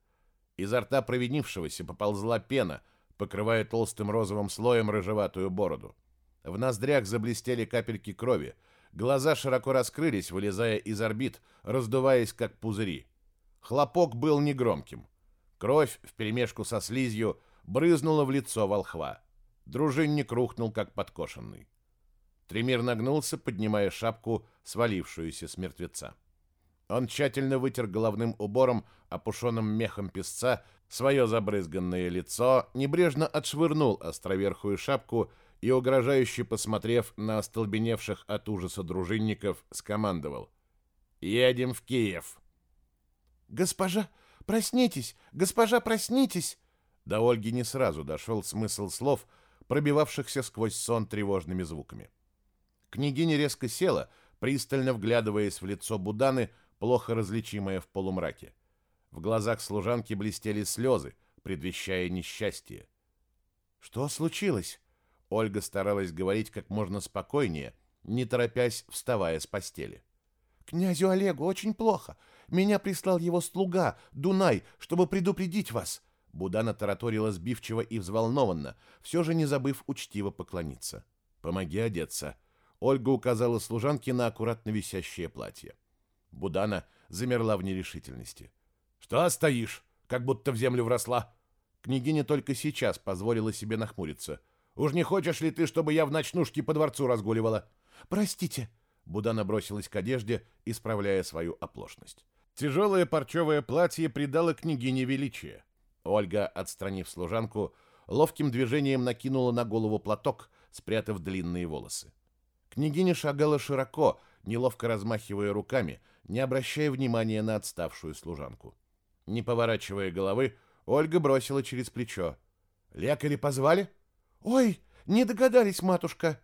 Изо рта провинившегося поползла пена, покрывая толстым розовым слоем рыжеватую бороду. В ноздрях заблестели капельки крови, глаза широко раскрылись, вылезая из орбит, раздуваясь как пузыри. Хлопок был негромким. Кровь вперемешку со слизью брызнула в лицо волхва. Дружинник рухнул, как подкошенный. Тремир нагнулся, поднимая шапку, свалившуюся с мертвеца. Он тщательно вытер головным убором, опушенным мехом песца, свое забрызганное лицо, небрежно отшвырнул островерхую шапку и, угрожающе посмотрев на остолбеневших от ужаса дружинников, скомандовал. «Едем в Киев!» «Госпожа, проснитесь! Госпожа, проснитесь!» До Ольги не сразу дошел смысл слов, пробивавшихся сквозь сон тревожными звуками. Княгиня резко села, пристально вглядываясь в лицо Буданы, плохо различимое в полумраке. В глазах служанки блестели слезы, предвещая несчастье. «Что случилось?» Ольга старалась говорить как можно спокойнее, не торопясь, вставая с постели. «Князю Олегу очень плохо. Меня прислал его слуга, Дунай, чтобы предупредить вас». Будана тараторила сбивчиво и взволнованно, все же не забыв учтиво поклониться. «Помоги одеться», Ольга указала служанке на аккуратно висящее платье. Будана замерла в нерешительности. «Что стоишь, как будто в землю вросла?» Княгиня только сейчас позволила себе нахмуриться. «Уж не хочешь ли ты, чтобы я в ночнушке по дворцу разгуливала?» «Простите!» Будана бросилась к одежде, исправляя свою оплошность. Тяжелое парчевое платье придало княгине величие. Ольга, отстранив служанку, ловким движением накинула на голову платок, спрятав длинные волосы. Княгиня шагала широко, неловко размахивая руками, не обращая внимания на отставшую служанку. Не поворачивая головы, Ольга бросила через плечо. «Лекари позвали?» «Ой, не догадались, матушка!»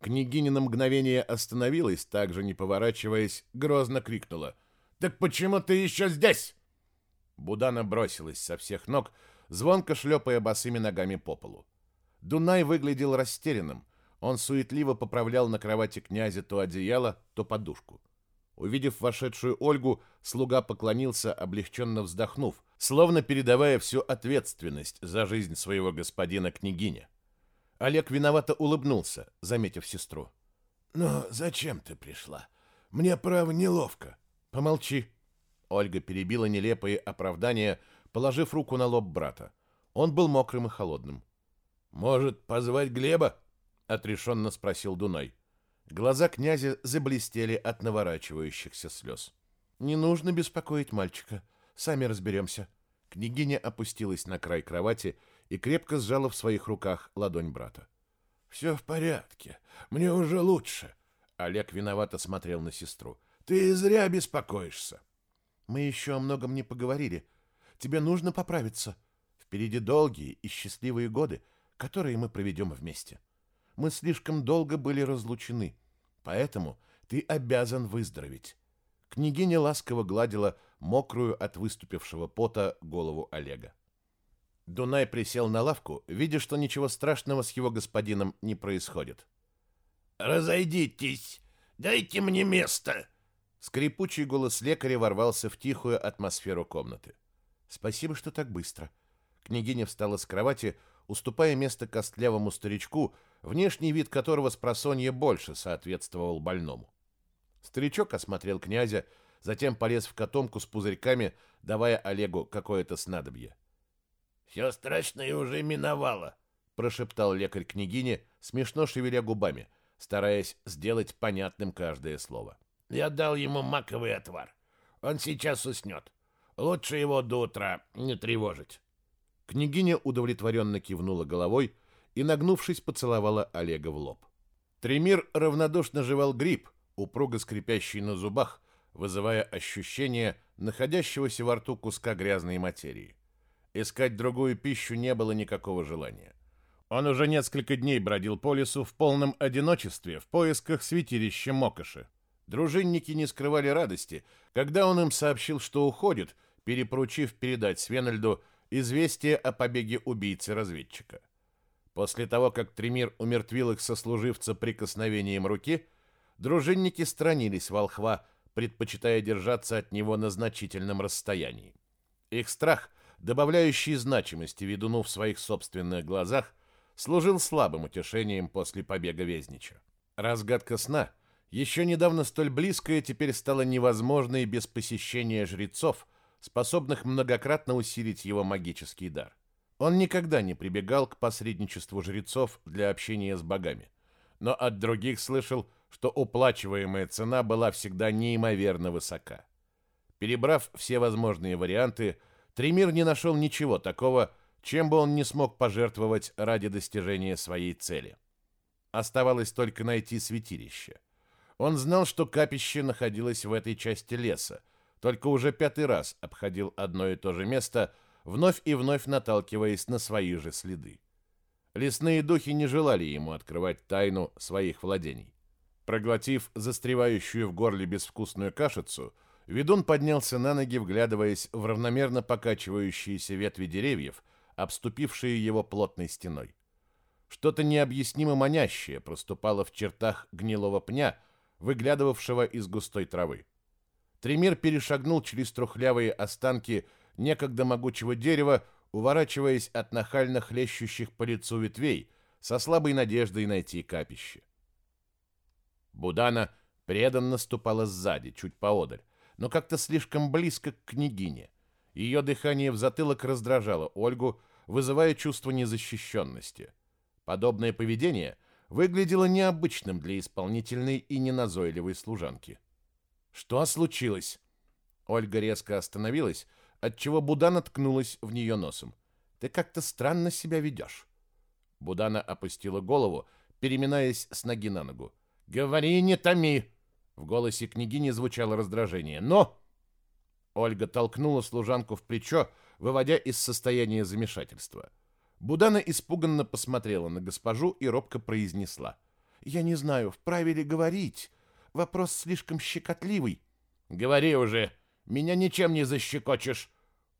Княгиня на мгновение остановилась, также не поворачиваясь, грозно крикнула. «Так почему ты еще здесь?» Будана бросилась со всех ног, звонко шлепая босыми ногами по полу. Дунай выглядел растерянным, он суетливо поправлял на кровати князя то одеяло, то подушку. Увидев вошедшую Ольгу, слуга поклонился, облегченно вздохнув, словно передавая всю ответственность за жизнь своего господина княгиня. Олег виновато улыбнулся, заметив сестру. «Но зачем ты пришла? Мне, право, неловко». «Помолчи». Ольга перебила нелепые оправдания, положив руку на лоб брата. Он был мокрым и холодным. «Может, позвать Глеба?» отрешенно спросил Дунай. Глаза князя заблестели от наворачивающихся слез. «Не нужно беспокоить мальчика. Сами разберемся». Княгиня опустилась на край кровати и крепко сжала в своих руках ладонь брата. «Все в порядке. Мне уже лучше». Олег виновато смотрел на сестру. «Ты зря беспокоишься». «Мы еще о многом не поговорили. Тебе нужно поправиться. Впереди долгие и счастливые годы, которые мы проведем вместе» мы слишком долго были разлучены, поэтому ты обязан выздороветь». Княгиня ласково гладила мокрую от выступившего пота голову Олега. Дунай присел на лавку, видя, что ничего страшного с его господином не происходит. «Разойдитесь! Дайте мне место!» Скрипучий голос лекаря ворвался в тихую атмосферу комнаты. «Спасибо, что так быстро». Княгиня встала с кровати, уступая место костлявому старичку, внешний вид которого с просонья больше соответствовал больному. Старичок осмотрел князя, затем полез в котомку с пузырьками, давая Олегу какое-то снадобье. «Все страшное уже миновало», — прошептал лекарь княгине, смешно шевеля губами, стараясь сделать понятным каждое слово. «Я дал ему маковый отвар. Он сейчас уснет. Лучше его до утра не тревожить». Княгиня удовлетворенно кивнула головой и, нагнувшись, поцеловала Олега в лоб. Тремир равнодушно жевал гриб, упруго скрипящий на зубах, вызывая ощущение находящегося во рту куска грязной материи. Искать другую пищу не было никакого желания. Он уже несколько дней бродил по лесу в полном одиночестве в поисках святилища Мокоши. Дружинники не скрывали радости, когда он им сообщил, что уходит, перепоручив передать Свенальду известие о побеге убийцы-разведчика. После того, как Тремир умертвил их сослуживца прикосновением руки, дружинники странились волхва, предпочитая держаться от него на значительном расстоянии. Их страх, добавляющий значимости ведуну в своих собственных глазах, служил слабым утешением после побега Везнича. Разгадка сна, еще недавно столь близкая, теперь стала невозможной без посещения жрецов – способных многократно усилить его магический дар. Он никогда не прибегал к посредничеству жрецов для общения с богами, но от других слышал, что уплачиваемая цена была всегда неимоверно высока. Перебрав все возможные варианты, Тремир не нашел ничего такого, чем бы он не смог пожертвовать ради достижения своей цели. Оставалось только найти святилище. Он знал, что капище находилось в этой части леса, только уже пятый раз обходил одно и то же место, вновь и вновь наталкиваясь на свои же следы. Лесные духи не желали ему открывать тайну своих владений. Проглотив застревающую в горле безвкусную кашицу, ведун поднялся на ноги, вглядываясь в равномерно покачивающиеся ветви деревьев, обступившие его плотной стеной. Что-то необъяснимо манящее проступало в чертах гнилого пня, выглядывавшего из густой травы. Тремир перешагнул через трухлявые останки некогда могучего дерева, уворачиваясь от нахально хлещущих по лицу ветвей, со слабой надеждой найти капище. Будана преданно ступала сзади, чуть поодаль, но как-то слишком близко к княгине. Ее дыхание в затылок раздражало Ольгу, вызывая чувство незащищенности. Подобное поведение выглядело необычным для исполнительной и неназойливой служанки. Что случилось? Ольга резко остановилась, отчего Будана ткнулась в нее носом. Ты как-то странно себя ведешь. Будана опустила голову, переминаясь с ноги на ногу. «Говори, не томи!» В голосе княгини звучало раздражение. «Но!» Ольга толкнула служанку в плечо, выводя из состояния замешательства. Будана испуганно посмотрела на госпожу и робко произнесла. «Я не знаю, вправе ли говорить. Вопрос слишком щекотливый. Говори уже, меня ничем не защекочешь.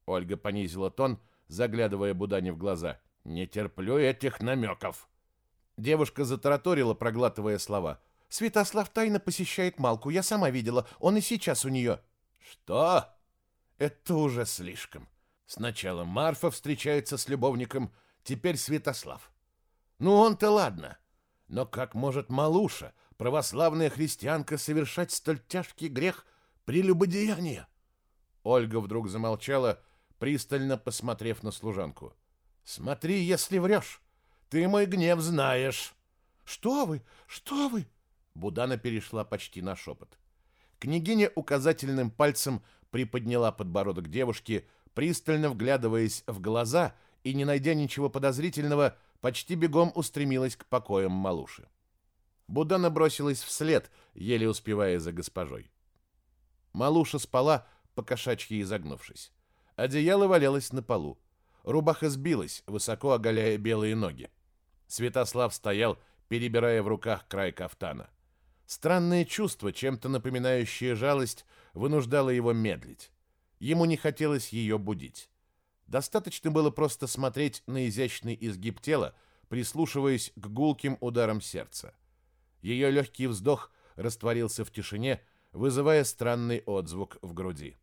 Ольга понизила тон, заглядывая Будане в глаза. Не терплю этих намеков. Девушка затараторила, проглатывая слова. Святослав тайно посещает Малку, я сама видела, он и сейчас у нее. Что? Это уже слишком. Сначала Марфа встречается с любовником, теперь Святослав. Ну он-то ладно. Но как может Малуша, православная христианка совершать столь тяжкий грех прелюбодеяния? Ольга вдруг замолчала, пристально посмотрев на служанку. «Смотри, если врешь. Ты мой гнев знаешь». «Что вы? Что вы?» Будана перешла почти на шепот. Княгиня указательным пальцем приподняла подбородок девушки, пристально вглядываясь в глаза и, не найдя ничего подозрительного, почти бегом устремилась к покоям Малуши. Будана бросилась вслед, еле успевая за госпожой. Малуша спала, покошачьи изогнувшись. Одеяло валялось на полу. Рубаха сбилась, высоко оголяя белые ноги. Святослав стоял, перебирая в руках край кафтана. Странное чувство, чем-то напоминающее жалость, вынуждало его медлить. Ему не хотелось ее будить. Достаточно было просто смотреть на изящный изгиб тела, прислушиваясь к гулким ударам сердца. Ее легкий вздох растворился в тишине, вызывая странный отзвук в груди.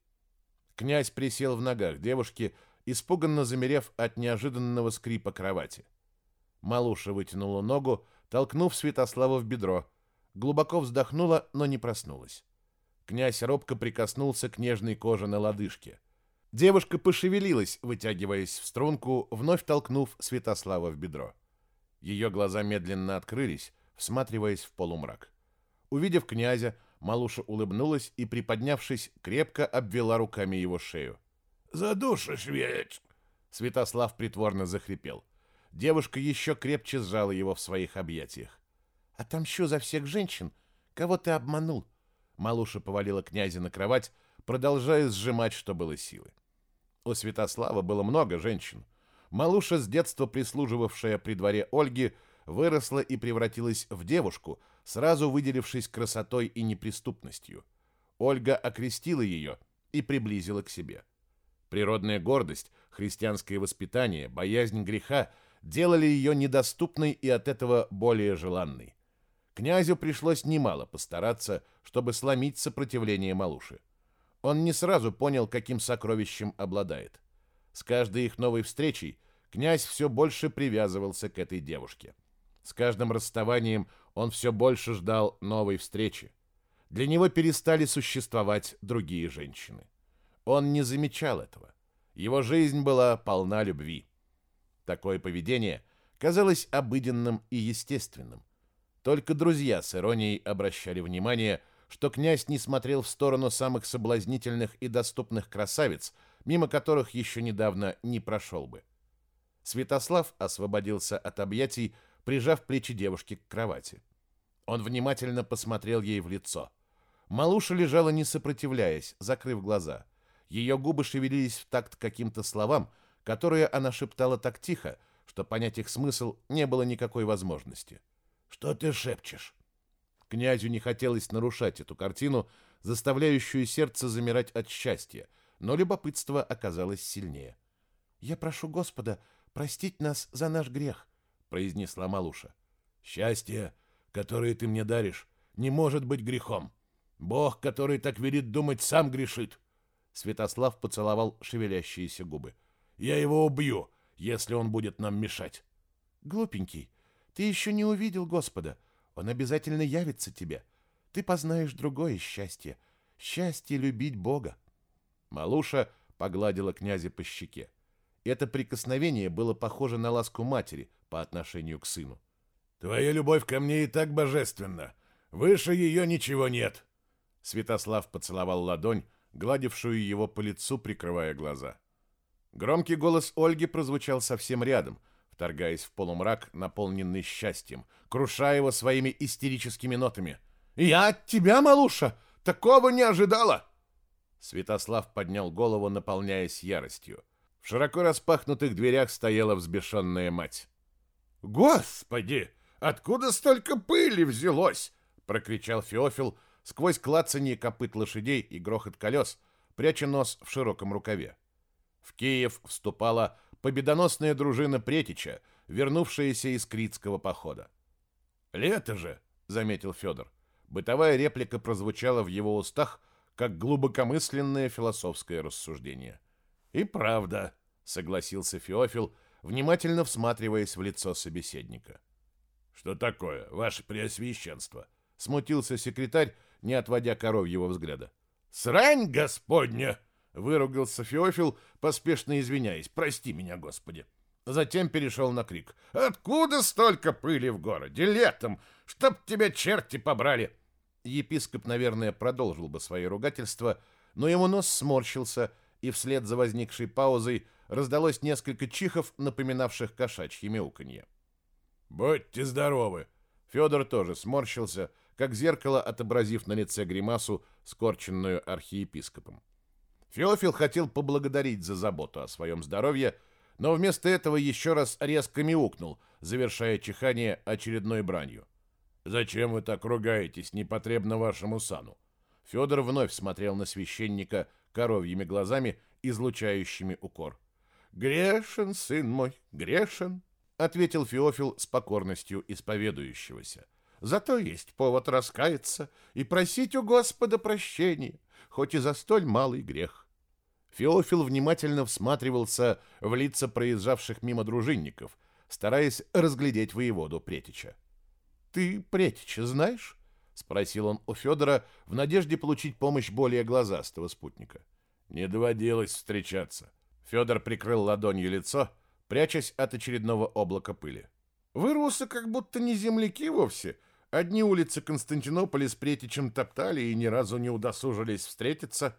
Князь присел в ногах девушки испуганно замерев от неожиданного скрипа кровати. Малуша вытянула ногу, толкнув Святослава в бедро. Глубоко вздохнула, но не проснулась. Князь робко прикоснулся к нежной коже на лодыжке. Девушка пошевелилась, вытягиваясь в струнку, вновь толкнув Святослава в бедро. Ее глаза медленно открылись, всматриваясь в полумрак. Увидев князя, Малуша улыбнулась и, приподнявшись, крепко обвела руками его шею. «Задушишь ведь!» Святослав притворно захрипел. Девушка еще крепче сжала его в своих объятиях. «Отомщу за всех женщин, кого ты обманул!» Малуша повалила князя на кровать, продолжая сжимать, что было силы. У Святослава было много женщин. Малуша, с детства прислуживавшая при дворе Ольги, выросла и превратилась в девушку, сразу выделившись красотой и неприступностью. Ольга окрестила ее и приблизила к себе. Природная гордость, христианское воспитание, боязнь греха делали ее недоступной и от этого более желанной. Князю пришлось немало постараться, чтобы сломить сопротивление Малуши. Он не сразу понял, каким сокровищем обладает. С каждой их новой встречей князь все больше привязывался к этой девушке. С каждым расставанием он все больше ждал новой встречи. Для него перестали существовать другие женщины. Он не замечал этого. Его жизнь была полна любви. Такое поведение казалось обыденным и естественным. Только друзья с иронией обращали внимание, что князь не смотрел в сторону самых соблазнительных и доступных красавиц, мимо которых еще недавно не прошел бы. Святослав освободился от объятий, прижав плечи девушки к кровати. Он внимательно посмотрел ей в лицо. Малуша лежала не сопротивляясь, закрыв глаза. Ее губы шевелились в такт каким-то словам, которые она шептала так тихо, что понять их смысл не было никакой возможности. «Что ты шепчешь?» Князю не хотелось нарушать эту картину, заставляющую сердце замирать от счастья, но любопытство оказалось сильнее. «Я прошу Господа простить нас за наш грех», — произнесла Малуша. «Счастье, которое ты мне даришь, не может быть грехом. Бог, который так велит думать, сам грешит». Святослав поцеловал шевелящиеся губы. Я его убью, если он будет нам мешать. Глупенький, ты еще не увидел Господа. Он обязательно явится тебе. Ты познаешь другое счастье. Счастье любить Бога. Малуша погладила князя по щеке. Это прикосновение было похоже на ласку матери по отношению к сыну. «Твоя любовь ко мне и так божественна. Выше ее ничего нет». Святослав поцеловал ладонь, гладившую его по лицу, прикрывая глаза. Громкий голос Ольги прозвучал совсем рядом, вторгаясь в полумрак, наполненный счастьем, крушая его своими истерическими нотами. «Я от тебя, малуша, такого не ожидала!» Святослав поднял голову, наполняясь яростью. В широко распахнутых дверях стояла взбешенная мать. «Господи, откуда столько пыли взялось?» — прокричал Феофил сквозь клацанье копыт лошадей и грохот колес, пряча нос в широком рукаве. В Киев вступала победоносная дружина Претича, вернувшаяся из Критского похода. «Лето же!» — заметил Федор. Бытовая реплика прозвучала в его устах, как глубокомысленное философское рассуждение. «И правда», — согласился Феофил, внимательно всматриваясь в лицо собеседника. «Что такое, ваше преосвященство?» — смутился секретарь, не отводя коровьего взгляда. «Срань господня!» Выругался Феофил, поспешно извиняясь. «Прости меня, Господи!» Затем перешел на крик. «Откуда столько пыли в городе? Летом! Чтоб тебя черти побрали!» Епископ, наверное, продолжил бы свои ругательства, но его нос сморщился, и вслед за возникшей паузой раздалось несколько чихов, напоминавших кошачьи мяуканье. «Будьте здоровы!» Федор тоже сморщился, как зеркало, отобразив на лице гримасу, скорченную архиепископом. Феофил хотел поблагодарить за заботу о своем здоровье, но вместо этого еще раз резко мяукнул, завершая чихание очередной бранью. «Зачем вы так ругаетесь, непотребно вашему сану?» Федор вновь смотрел на священника коровьими глазами, излучающими укор. «Грешен, сын мой, грешен», — ответил Феофил с покорностью исповедующегося. «Зато есть повод раскаяться и просить у Господа прощения, хоть и за столь малый грех». Феофил внимательно всматривался в лица проезжавших мимо дружинников, стараясь разглядеть воеводу Претича. «Ты Претича знаешь?» — спросил он у Федора в надежде получить помощь более глазастого спутника. «Не доводилось встречаться». Федор прикрыл ладонью лицо, прячась от очередного облака пыли. «Вы, русы, как будто не земляки вовсе. Одни улицы Константинополя с Претичем топтали и ни разу не удосужились встретиться».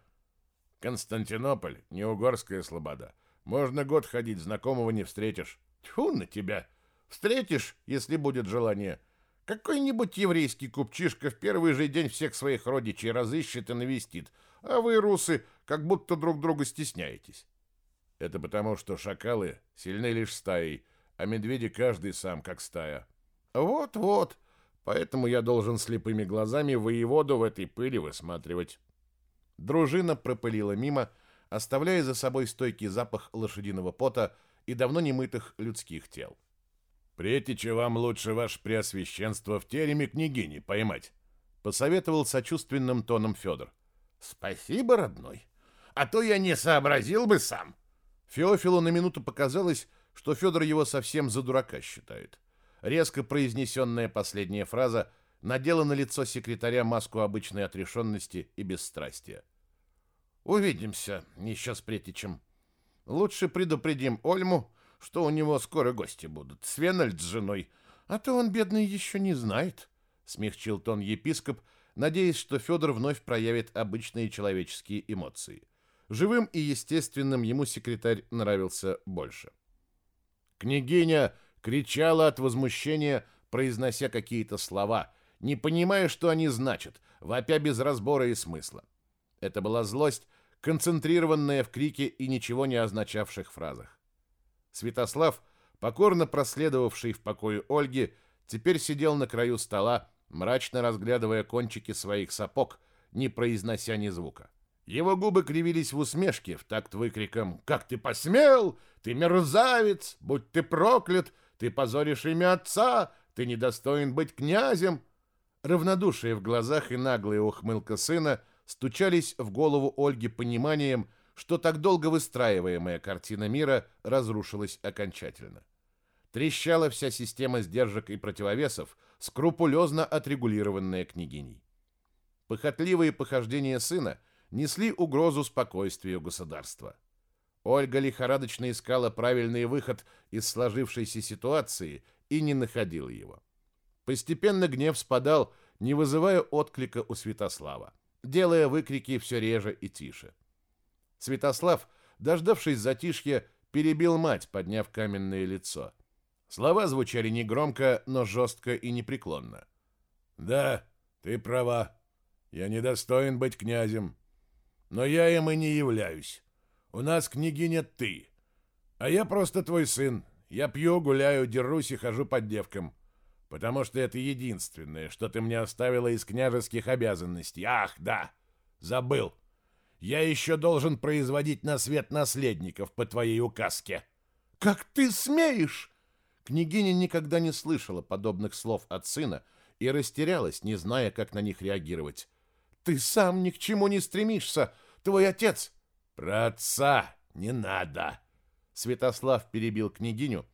Константинополь — не угорская слобода. Можно год ходить, знакомого не встретишь. Тьфу на тебя! Встретишь, если будет желание. Какой-нибудь еврейский купчишка в первый же день всех своих родичей разыщет и навестит, а вы, русы, как будто друг друга стесняетесь. Это потому, что шакалы сильны лишь стаей, а медведи каждый сам как стая. Вот-вот, поэтому я должен слепыми глазами воеводу в этой пыли высматривать. Дружина пропылила мимо, оставляя за собой стойкий запах лошадиного пота и давно немытых людских тел. «Претича вам лучше, ваше преосвященство, в тереме княгини поймать», — посоветовал сочувственным тоном Федор. «Спасибо, родной, а то я не сообразил бы сам». Феофилу на минуту показалось, что Федор его совсем за дурака считает. Резко произнесенная последняя фраза надела на лицо секретаря маску обычной отрешенности и бесстрастия. «Увидимся еще с Претичем. Лучше предупредим Ольму, что у него скоро гости будут. Свенальд с женой. А то он, бедный, еще не знает», — смягчил тон епископ, надеясь, что Федор вновь проявит обычные человеческие эмоции. Живым и естественным ему секретарь нравился больше. Княгиня кричала от возмущения, произнося какие-то слова, не понимая, что они значат, вопя без разбора и смысла. Это была злость, концентрированная в крике и ничего не означавших фразах. Святослав, покорно проследовавший в покое Ольги, теперь сидел на краю стола, мрачно разглядывая кончики своих сапог, не произнося ни звука. Его губы кривились в усмешке в такт выкриком «Как ты посмел! Ты мерзавец! Будь ты проклят! Ты позоришь имя отца! Ты недостоин быть князем!» Равнодушие в глазах и наглая ухмылка сына стучались в голову Ольги пониманием, что так долго выстраиваемая картина мира разрушилась окончательно. Трещала вся система сдержек и противовесов, скрупулезно отрегулированная княгиней. Похотливые похождения сына несли угрозу спокойствию государства. Ольга лихорадочно искала правильный выход из сложившейся ситуации и не находила его. Постепенно гнев спадал, не вызывая отклика у Святослава, делая выкрики все реже и тише. Святослав, дождавшись затишья, перебил мать, подняв каменное лицо. Слова звучали негромко, но жестко и непреклонно. «Да, ты права. Я недостоин быть князем. Но я им и не являюсь. У нас княгиня ты. А я просто твой сын. Я пью, гуляю, дерусь и хожу под девкам потому что это единственное, что ты мне оставила из княжеских обязанностей. Ах, да, забыл. Я еще должен производить на свет наследников по твоей указке. Как ты смеешь? Княгиня никогда не слышала подобных слов от сына и растерялась, не зная, как на них реагировать. Ты сам ни к чему не стремишься. Твой отец... Про отца не надо. Святослав перебил княгиню,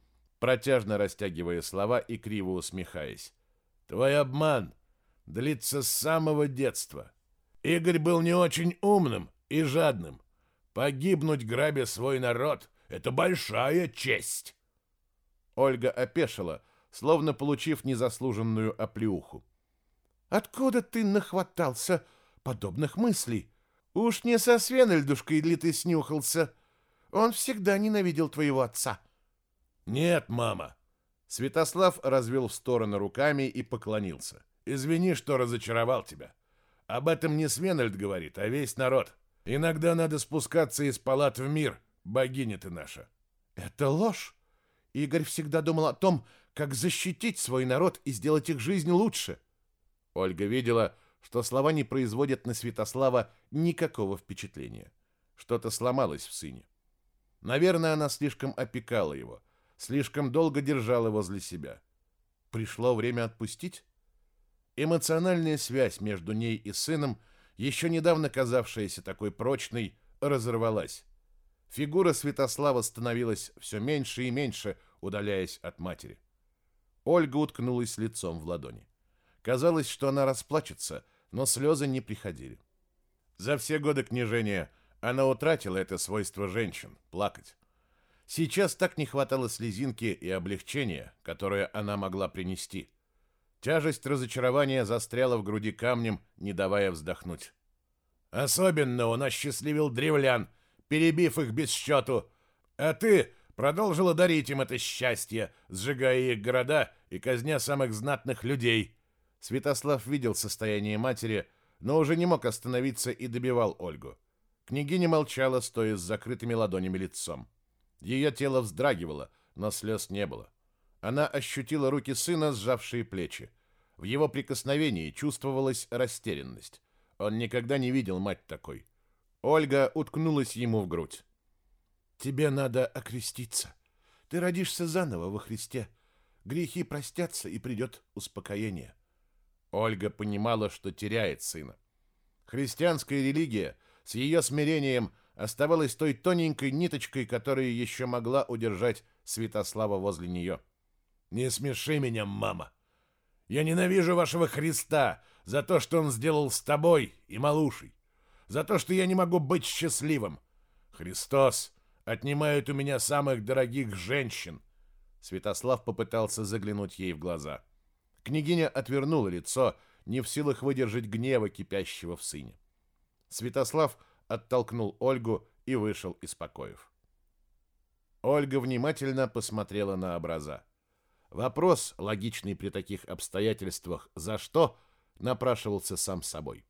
протяжно растягивая слова и криво усмехаясь. «Твой обман длится с самого детства. Игорь был не очень умным и жадным. Погибнуть, грабя свой народ, — это большая честь!» Ольга опешила, словно получив незаслуженную оплеуху. «Откуда ты нахватался подобных мыслей? Уж не со Свенельдушкой ли ты снюхался? Он всегда ненавидел твоего отца». «Нет, мама!» Святослав развел в стороны руками и поклонился. «Извини, что разочаровал тебя. Об этом не Свенальд говорит, а весь народ. Иногда надо спускаться из палат в мир, богиня ты наша». «Это ложь. Игорь всегда думал о том, как защитить свой народ и сделать их жизнь лучше». Ольга видела, что слова не производят на Святослава никакого впечатления. Что-то сломалось в сыне. Наверное, она слишком опекала его, слишком долго держала возле себя. Пришло время отпустить? Эмоциональная связь между ней и сыном, еще недавно казавшаяся такой прочной, разорвалась. Фигура Святослава становилась все меньше и меньше, удаляясь от матери. Ольга уткнулась лицом в ладони. Казалось, что она расплачется, но слезы не приходили. За все годы княжения она утратила это свойство женщин – плакать. Сейчас так не хватало слезинки и облегчения, которое она могла принести. Тяжесть разочарования застряла в груди камнем, не давая вздохнуть. Особенно он осчастливил древлян, перебив их без счету. А ты продолжила дарить им это счастье, сжигая их города и казня самых знатных людей. Святослав видел состояние матери, но уже не мог остановиться и добивал Ольгу. Княгиня молчала, стоя с закрытыми ладонями лицом. Ее тело вздрагивало, но слез не было. Она ощутила руки сына, сжавшие плечи. В его прикосновении чувствовалась растерянность. Он никогда не видел мать такой. Ольга уткнулась ему в грудь. «Тебе надо окреститься. Ты родишься заново во Христе. Грехи простятся, и придет успокоение». Ольга понимала, что теряет сына. Христианская религия с ее смирением оставалась той тоненькой ниточкой, которая еще могла удержать Святослава возле нее. «Не смеши меня, мама! Я ненавижу вашего Христа за то, что он сделал с тобой и малушей, за то, что я не могу быть счастливым. Христос отнимает у меня самых дорогих женщин!» Святослав попытался заглянуть ей в глаза. Княгиня отвернула лицо, не в силах выдержать гнева, кипящего в сыне. Святослав оттолкнул Ольгу и вышел из покоев. Ольга внимательно посмотрела на образа. Вопрос, логичный при таких обстоятельствах «за что?», напрашивался сам собой.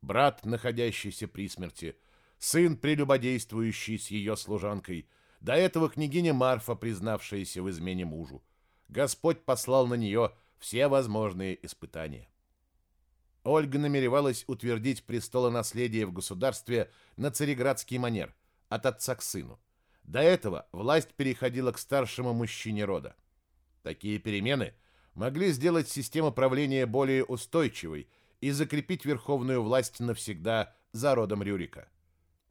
Брат, находящийся при смерти, сын, прелюбодействующий с ее служанкой, до этого княгиня Марфа, признавшаяся в измене мужу. Господь послал на нее все возможные испытания. Ольга намеревалась утвердить престолонаследие в государстве на цареградский манер, от отца к сыну. До этого власть переходила к старшему мужчине рода. Такие перемены могли сделать систему правления более устойчивой и закрепить верховную власть навсегда за родом Рюрика.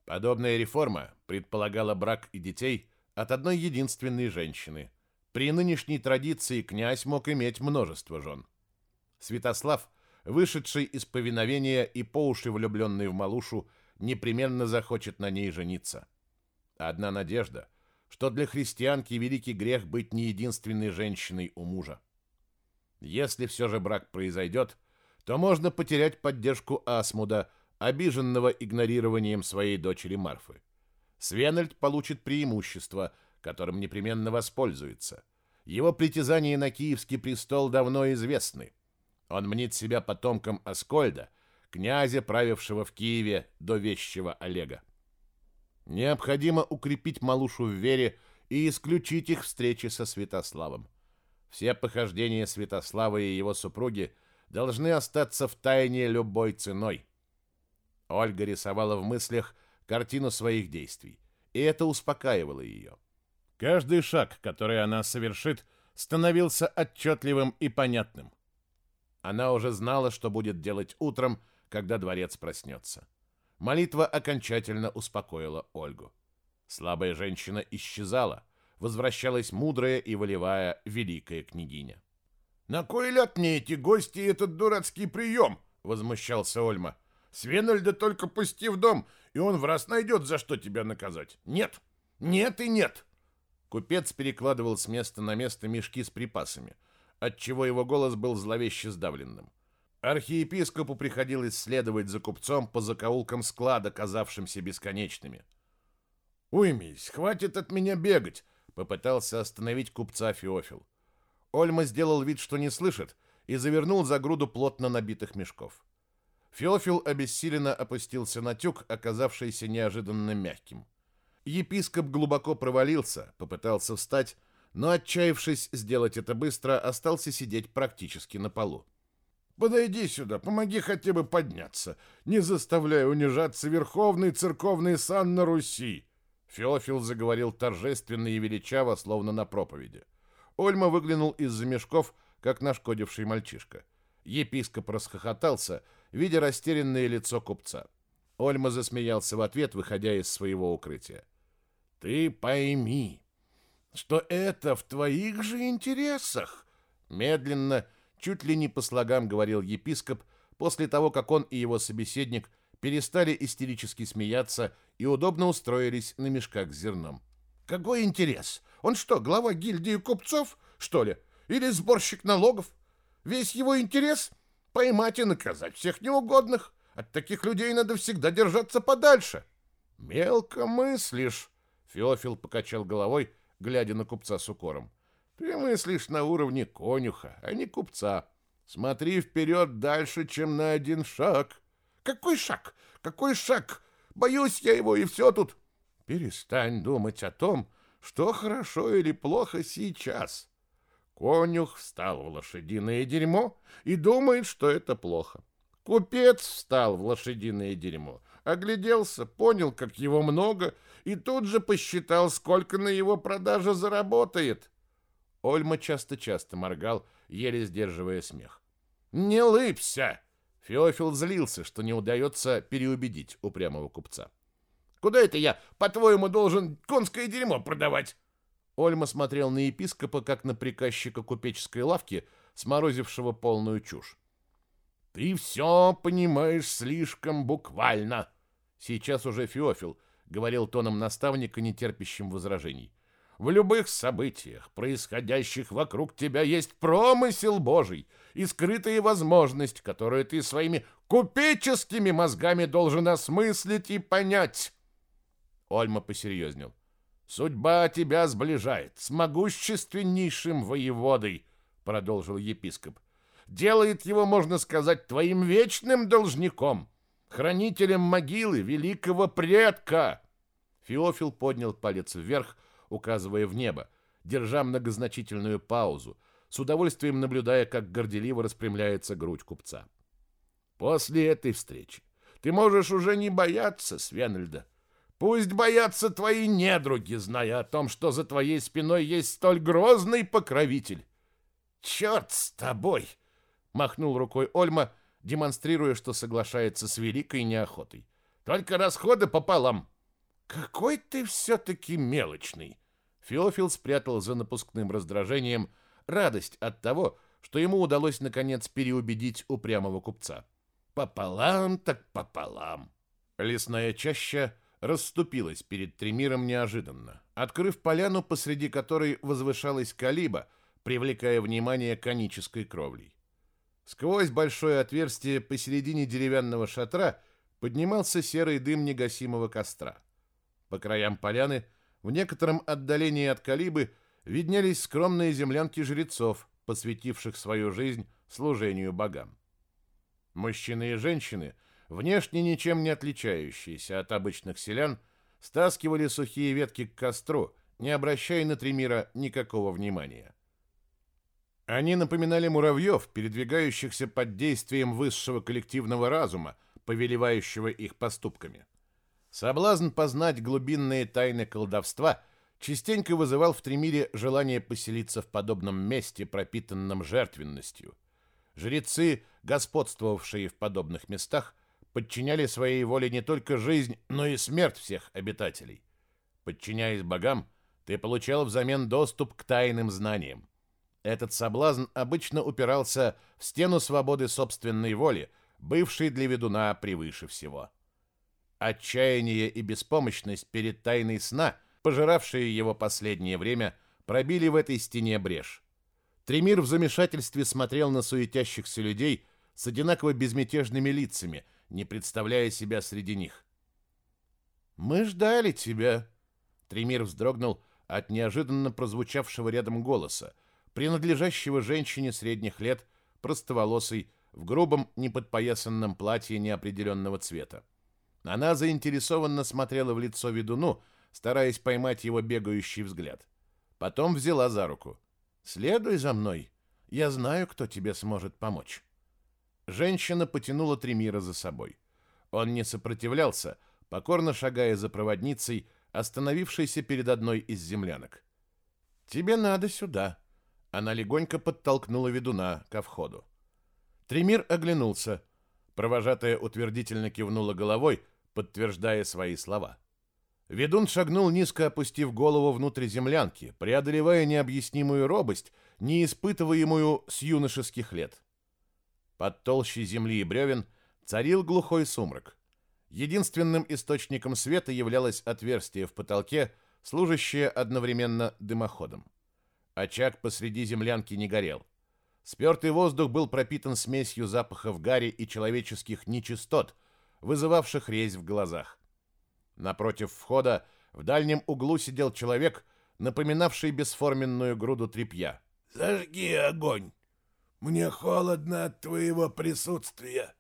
Подобная реформа предполагала брак и детей от одной единственной женщины. При нынешней традиции князь мог иметь множество жен. Святослав – вышедший из повиновения и по уши влюбленный в малушу, непременно захочет на ней жениться. Одна надежда, что для христианки великий грех быть не единственной женщиной у мужа. Если все же брак произойдет, то можно потерять поддержку Асмуда, обиженного игнорированием своей дочери Марфы. Свенальд получит преимущество, которым непременно воспользуется. Его притязания на киевский престол давно известны – он мнит себя потомком Аскольда, князя, правившего в Киеве до вещего Олега. Необходимо укрепить малушу в вере и исключить их встречи со Святославом. Все похождения Святослава и его супруги должны остаться в тайне любой ценой. Ольга рисовала в мыслях картину своих действий, и это успокаивало ее. Каждый шаг, который она совершит, становился отчетливым и понятным. Она уже знала, что будет делать утром, когда дворец проснется. Молитва окончательно успокоила Ольгу. Слабая женщина исчезала, возвращалась мудрая и волевая великая княгиня. «На кой ляд мне эти гости и этот дурацкий прием?» — возмущался Ольма. «Свенальда только пусти в дом, и он в раз найдет, за что тебя наказать. Нет, нет и нет!» Купец перекладывал с места на место мешки с припасами — отчего его голос был зловеще сдавленным. Архиепископу приходилось следовать за купцом по закоулкам склада, казавшимся бесконечными. «Уймись, хватит от меня бегать!» — попытался остановить купца Феофил. Ольма сделал вид, что не слышит, и завернул за груду плотно набитых мешков. Феофил обессиленно опустился на тюк, оказавшийся неожиданно мягким. Епископ глубоко провалился, попытался встать, но, отчаявшись сделать это быстро, остался сидеть практически на полу. «Подойди сюда, помоги хотя бы подняться, не заставляй унижаться верховный церковный сан на Руси!» Феофил заговорил торжественно и величаво, словно на проповеди. Ольма выглянул из-за мешков, как нашкодивший мальчишка. Епископ расхохотался, видя растерянное лицо купца. Ольма засмеялся в ответ, выходя из своего укрытия. Ты пойми, что это в твоих же интересах, медленно, чуть ли не по слогам говорил епископ после того, как он и его собеседник перестали истерически смеяться и удобно устроились на мешках с зерном. Какой интерес? Он что, глава гильдии купцов, что ли? Или сборщик налогов? Весь его интерес — поймать и наказать всех неугодных. От таких людей надо всегда держаться подальше. Мелко мыслишь, Феофил покачал головой, глядя на купца с укором. Ты мыслишь на уровне конюха, а не купца. Смотри вперед дальше, чем на один шаг. Какой шаг? Какой шаг? Боюсь я его, и все тут. Перестань думать о том, что хорошо или плохо сейчас. Конюх встал в лошадиное дерьмо и думает, что это плохо. Купец встал в лошадиное дерьмо, огляделся, понял, как его много, и тут же посчитал, сколько на его продаже заработает. Ольма часто-часто моргал, еле сдерживая смех. «Не лыбся!» Феофил злился, что не удается переубедить упрямого купца. «Куда это я, по-твоему, должен конское дерьмо продавать?» Ольма смотрел на епископа, как на приказчика купеческой лавки, сморозившего полную чушь. «Ты все понимаешь слишком буквально!» Сейчас уже Феофил говорил тоном наставника, не терпящим возражений. В любых событиях, происходящих вокруг тебя, есть промысел Божий и скрытая возможность, которую ты своими купеческими мозгами должен осмыслить и понять. Ольма посерьезнел. Судьба тебя сближает с могущественнейшим воеводой, продолжил епископ. Делает его, можно сказать, твоим вечным должником, хранителем могилы великого предка. Феофил поднял палец вверх, указывая в небо, держа многозначительную паузу, с удовольствием наблюдая, как горделиво распрямляется грудь купца. «После этой встречи ты можешь уже не бояться Свенельда. Пусть боятся твои недруги, зная о том, что за твоей спиной есть столь грозный покровитель». «Черт с тобой!» — махнул рукой Ольма, демонстрируя, что соглашается с великой неохотой. «Только расходы пополам». «Какой ты все-таки мелочный!» Феофил спрятал за напускным раздражением радость от того, что ему удалось наконец переубедить упрямого купца. «Пополам так пополам!» Лесная чаща расступилась перед Тремиром неожиданно, открыв поляну, посреди которой возвышалась калиба, привлекая внимание конической кровлей. Сквозь большое отверстие посередине деревянного шатра поднимался серый дым негасимого костра. По краям поляны – в некотором отдалении от Калибы виднелись скромные землянки жрецов, посвятивших свою жизнь служению богам. Мужчины и женщины, внешне ничем не отличающиеся от обычных селян, стаскивали сухие ветки к костру, не обращая на Тремира никакого внимания. Они напоминали муравьев, передвигающихся под действием высшего коллективного разума, повелевающего их поступками. Соблазн познать глубинные тайны колдовства частенько вызывал в Тремире желание поселиться в подобном месте, пропитанном жертвенностью. Жрецы, господствовавшие в подобных местах, подчиняли своей воле не только жизнь, но и смерть всех обитателей. Подчиняясь богам, ты получал взамен доступ к тайным знаниям. Этот соблазн обычно упирался в стену свободы собственной воли, бывшей для ведуна превыше всего. Отчаяние и беспомощность перед тайной сна, пожиравшие его последнее время, пробили в этой стене брешь. Тремир в замешательстве смотрел на суетящихся людей с одинаково безмятежными лицами, не представляя себя среди них. «Мы ждали тебя!» Тремир вздрогнул от неожиданно прозвучавшего рядом голоса, принадлежащего женщине средних лет, простоволосой, в грубом неподпоясанном платье неопределенного цвета. Она заинтересованно смотрела в лицо ведуну, стараясь поймать его бегающий взгляд. Потом взяла за руку. «Следуй за мной. Я знаю, кто тебе сможет помочь». Женщина потянула Тремира за собой. Он не сопротивлялся, покорно шагая за проводницей, остановившейся перед одной из землянок. «Тебе надо сюда». Она легонько подтолкнула ведуна ко входу. Тремир оглянулся. Провожатая утвердительно кивнула головой, подтверждая свои слова. Ведун шагнул низко, опустив голову внутрь землянки, преодолевая необъяснимую робость, не испытываемую с юношеских лет. Под толщей земли и бревен царил глухой сумрак. Единственным источником света являлось отверстие в потолке, служащее одновременно дымоходом. Очаг посреди землянки не горел. Спертый воздух был пропитан смесью запахов гари и человеческих нечистот, вызывавших резь в глазах. Напротив входа в дальнем углу сидел человек, напоминавший бесформенную груду тряпья. «Зажги огонь! Мне холодно от твоего присутствия!»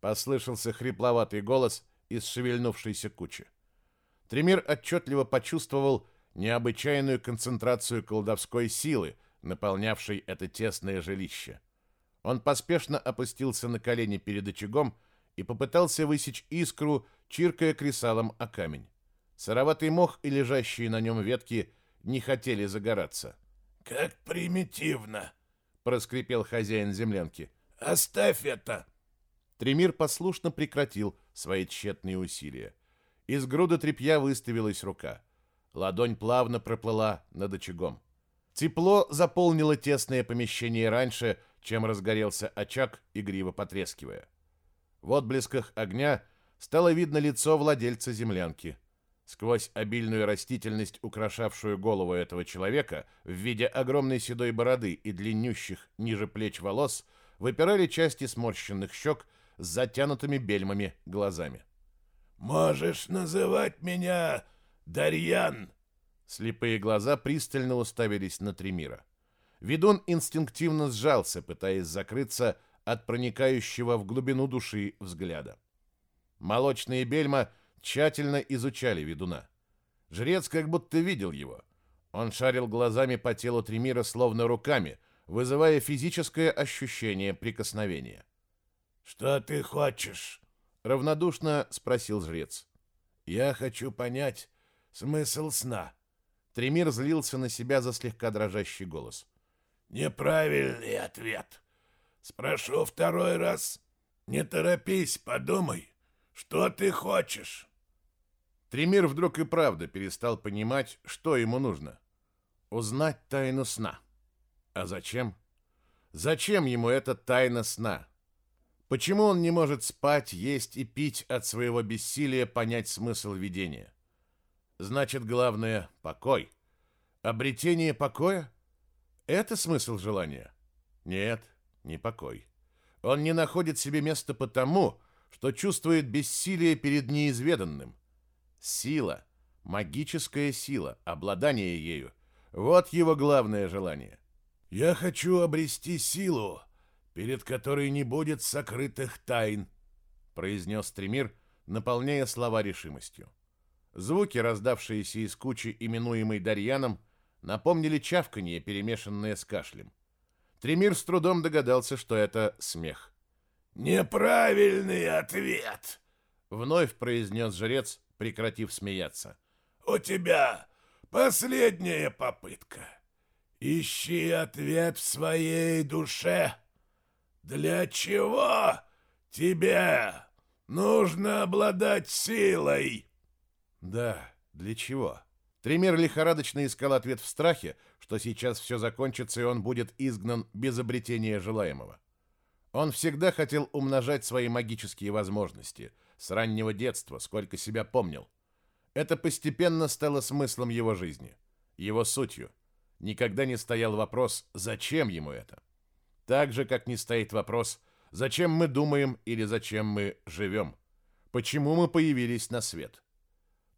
Послышался хрипловатый голос из шевельнувшейся кучи. Тремир отчетливо почувствовал необычайную концентрацию колдовской силы, наполнявшей это тесное жилище. Он поспешно опустился на колени перед очагом и попытался высечь искру, чиркая кресалом о камень. Сыроватый мох и лежащие на нем ветки не хотели загораться. «Как примитивно!» — проскрипел хозяин землянки. «Оставь это!» Тремир послушно прекратил свои тщетные усилия. Из груды тряпья выставилась рука. Ладонь плавно проплыла над очагом. Тепло заполнило тесное помещение раньше, чем разгорелся очаг, игриво потрескивая. В отблесках огня стало видно лицо владельца землянки. Сквозь обильную растительность, украшавшую голову этого человека, в виде огромной седой бороды и длиннющих ниже плеч волос, выпирали части сморщенных щек с затянутыми бельмами глазами. «Можешь называть меня Дарьян!» Слепые глаза пристально уставились на Тремира. Ведун инстинктивно сжался, пытаясь закрыться от проникающего в глубину души взгляда. Молочные бельма тщательно изучали ведуна. Жрец как будто видел его. Он шарил глазами по телу Тремира словно руками, вызывая физическое ощущение прикосновения. «Что ты хочешь?» — равнодушно спросил жрец. «Я хочу понять смысл сна». Тремир злился на себя за слегка дрожащий голос. «Неправильный ответ. Спрошу второй раз. Не торопись, подумай, что ты хочешь. Тремир вдруг и правда перестал понимать, что ему нужно. Узнать тайну сна. А зачем? Зачем ему эта тайна сна? Почему он не может спать, есть и пить от своего бессилия понять смысл видения? Значит, главное — покой. Обретение покоя — это смысл желания? Нет, не покой. Он не находит себе места потому, что чувствует бессилие перед неизведанным. Сила, магическая сила, обладание ею — вот его главное желание. «Я хочу обрести силу, перед которой не будет сокрытых тайн», — произнес Тремир, наполняя слова решимостью. Звуки, раздавшиеся из кучи, именуемой Дарьяном, напомнили чавканье, перемешанное с кашлем. Тремир с трудом догадался, что это смех. «Неправильный ответ!» — вновь произнес жрец, прекратив смеяться. «У тебя последняя попытка. Ищи ответ в своей душе. Для чего тебе нужно обладать силой?» «Да, для чего?» Тремер лихорадочно искал ответ в страхе, что сейчас все закончится и он будет изгнан без обретения желаемого. Он всегда хотел умножать свои магические возможности, с раннего детства, сколько себя помнил. Это постепенно стало смыслом его жизни, его сутью. Никогда не стоял вопрос, зачем ему это. Так же, как не стоит вопрос, зачем мы думаем или зачем мы живем. Почему мы появились на свет.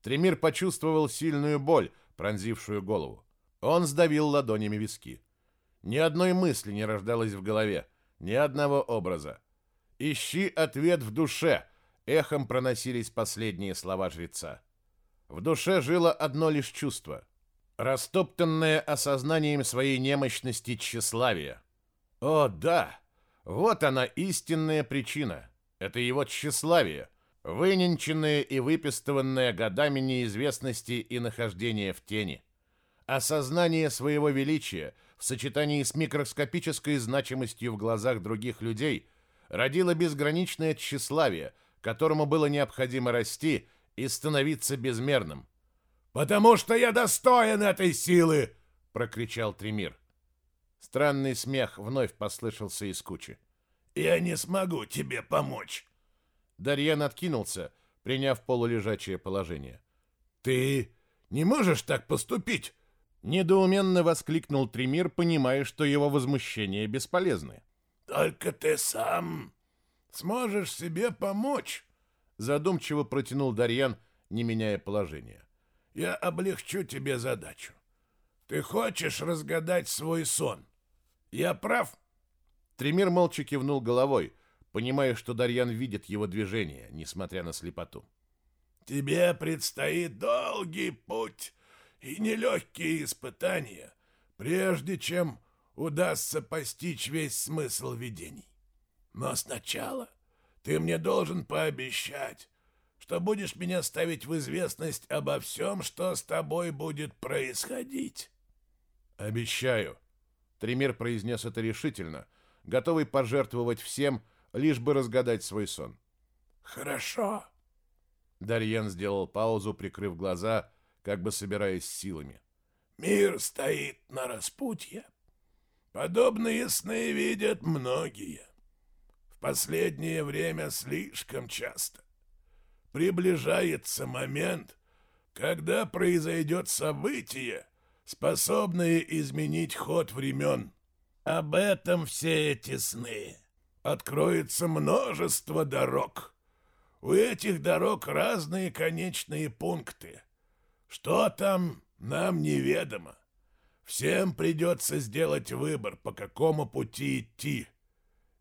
Тремир почувствовал сильную боль, пронзившую голову. Он сдавил ладонями виски. Ни одной мысли не рождалось в голове, ни одного образа. «Ищи ответ в душе», — эхом проносились последние слова жреца. В душе жило одно лишь чувство, растоптанное осознанием своей немощности тщеславия. О, да, вот она истинная причина. Это его тщеславие, выненченное и выпистыванное годами неизвестности и нахождения в тени. Осознание своего величия в сочетании с микроскопической значимостью в глазах других людей родило безграничное тщеславие, которому было необходимо расти и становиться безмерным. потому что я достоин этой силы!» — прокричал Тремир. Странный смех вновь послышался из кучи. «Я не смогу тебе помочь!» Дарьян откинулся, приняв полулежачее положение. «Ты не можешь так поступить!» Недоуменно воскликнул Тремир, понимая, что его возмущения бесполезны. «Только ты сам сможешь себе помочь!» Задумчиво протянул Дарьян, не меняя положения. «Я облегчу тебе задачу. Ты хочешь разгадать свой сон. Я прав?» Тремир молча кивнул головой, понимая, что Дарьян видит его движение, несмотря на слепоту. «Тебе предстоит долгий путь и нелегкие испытания, прежде чем удастся постичь весь смысл видений. Но сначала ты мне должен пообещать, что будешь меня ставить в известность обо всем, что с тобой будет происходить. Обещаю. Тремир произнес это решительно, готовый пожертвовать всем, лишь бы разгадать свой сон. Хорошо. Дарьен сделал паузу, прикрыв глаза, как бы собираясь силами. Мир стоит на распутье. Подобные сны видят многие. В последнее время слишком часто. Приближается момент, когда произойдет событие, способное изменить ход времен. Об этом все эти сны. Откроется множество дорог. У этих дорог разные конечные пункты. Что там, нам неведомо. Всем придется сделать выбор, по какому пути идти.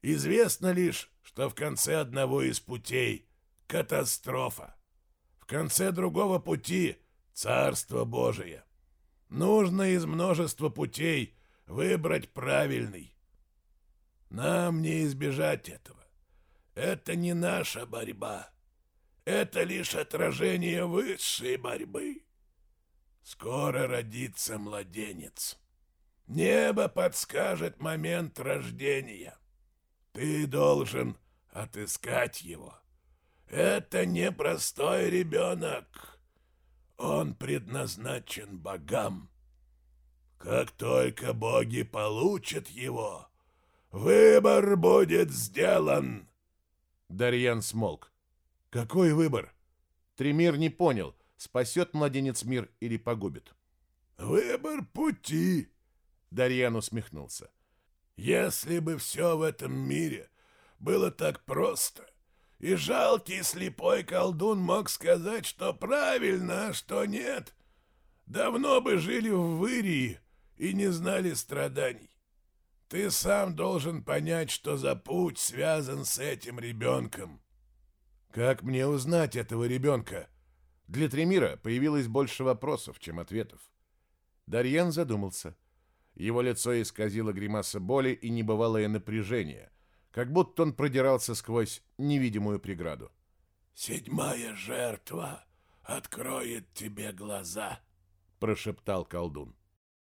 Известно лишь, что в конце одного из путей — катастрофа. В конце другого пути — Царство Божие. Нужно из множества путей выбрать правильный. Нам не избежать этого. Это не наша борьба. Это лишь отражение высшей борьбы. Скоро родится младенец. Небо подскажет момент рождения. Ты должен отыскать его. Это непростой ребенок. Он предназначен богам. Как только боги получат его, выбор будет сделан. Дарьян смолк. Какой выбор? Тремир не понял — спасет младенец мир или погубит. «Выбор пути», — Дарьян усмехнулся. «Если бы все в этом мире было так просто, и жалкий слепой колдун мог сказать, что правильно, а что нет, давно бы жили в Вырии и не знали страданий. Ты сам должен понять, что за путь связан с этим ребенком». «Как мне узнать этого ребенка?» Для Тремира появилось больше вопросов, чем ответов. Дарьян задумался. Его лицо исказило гримаса боли и небывалое напряжение, как будто он продирался сквозь невидимую преграду. «Седьмая жертва откроет тебе глаза», — прошептал колдун.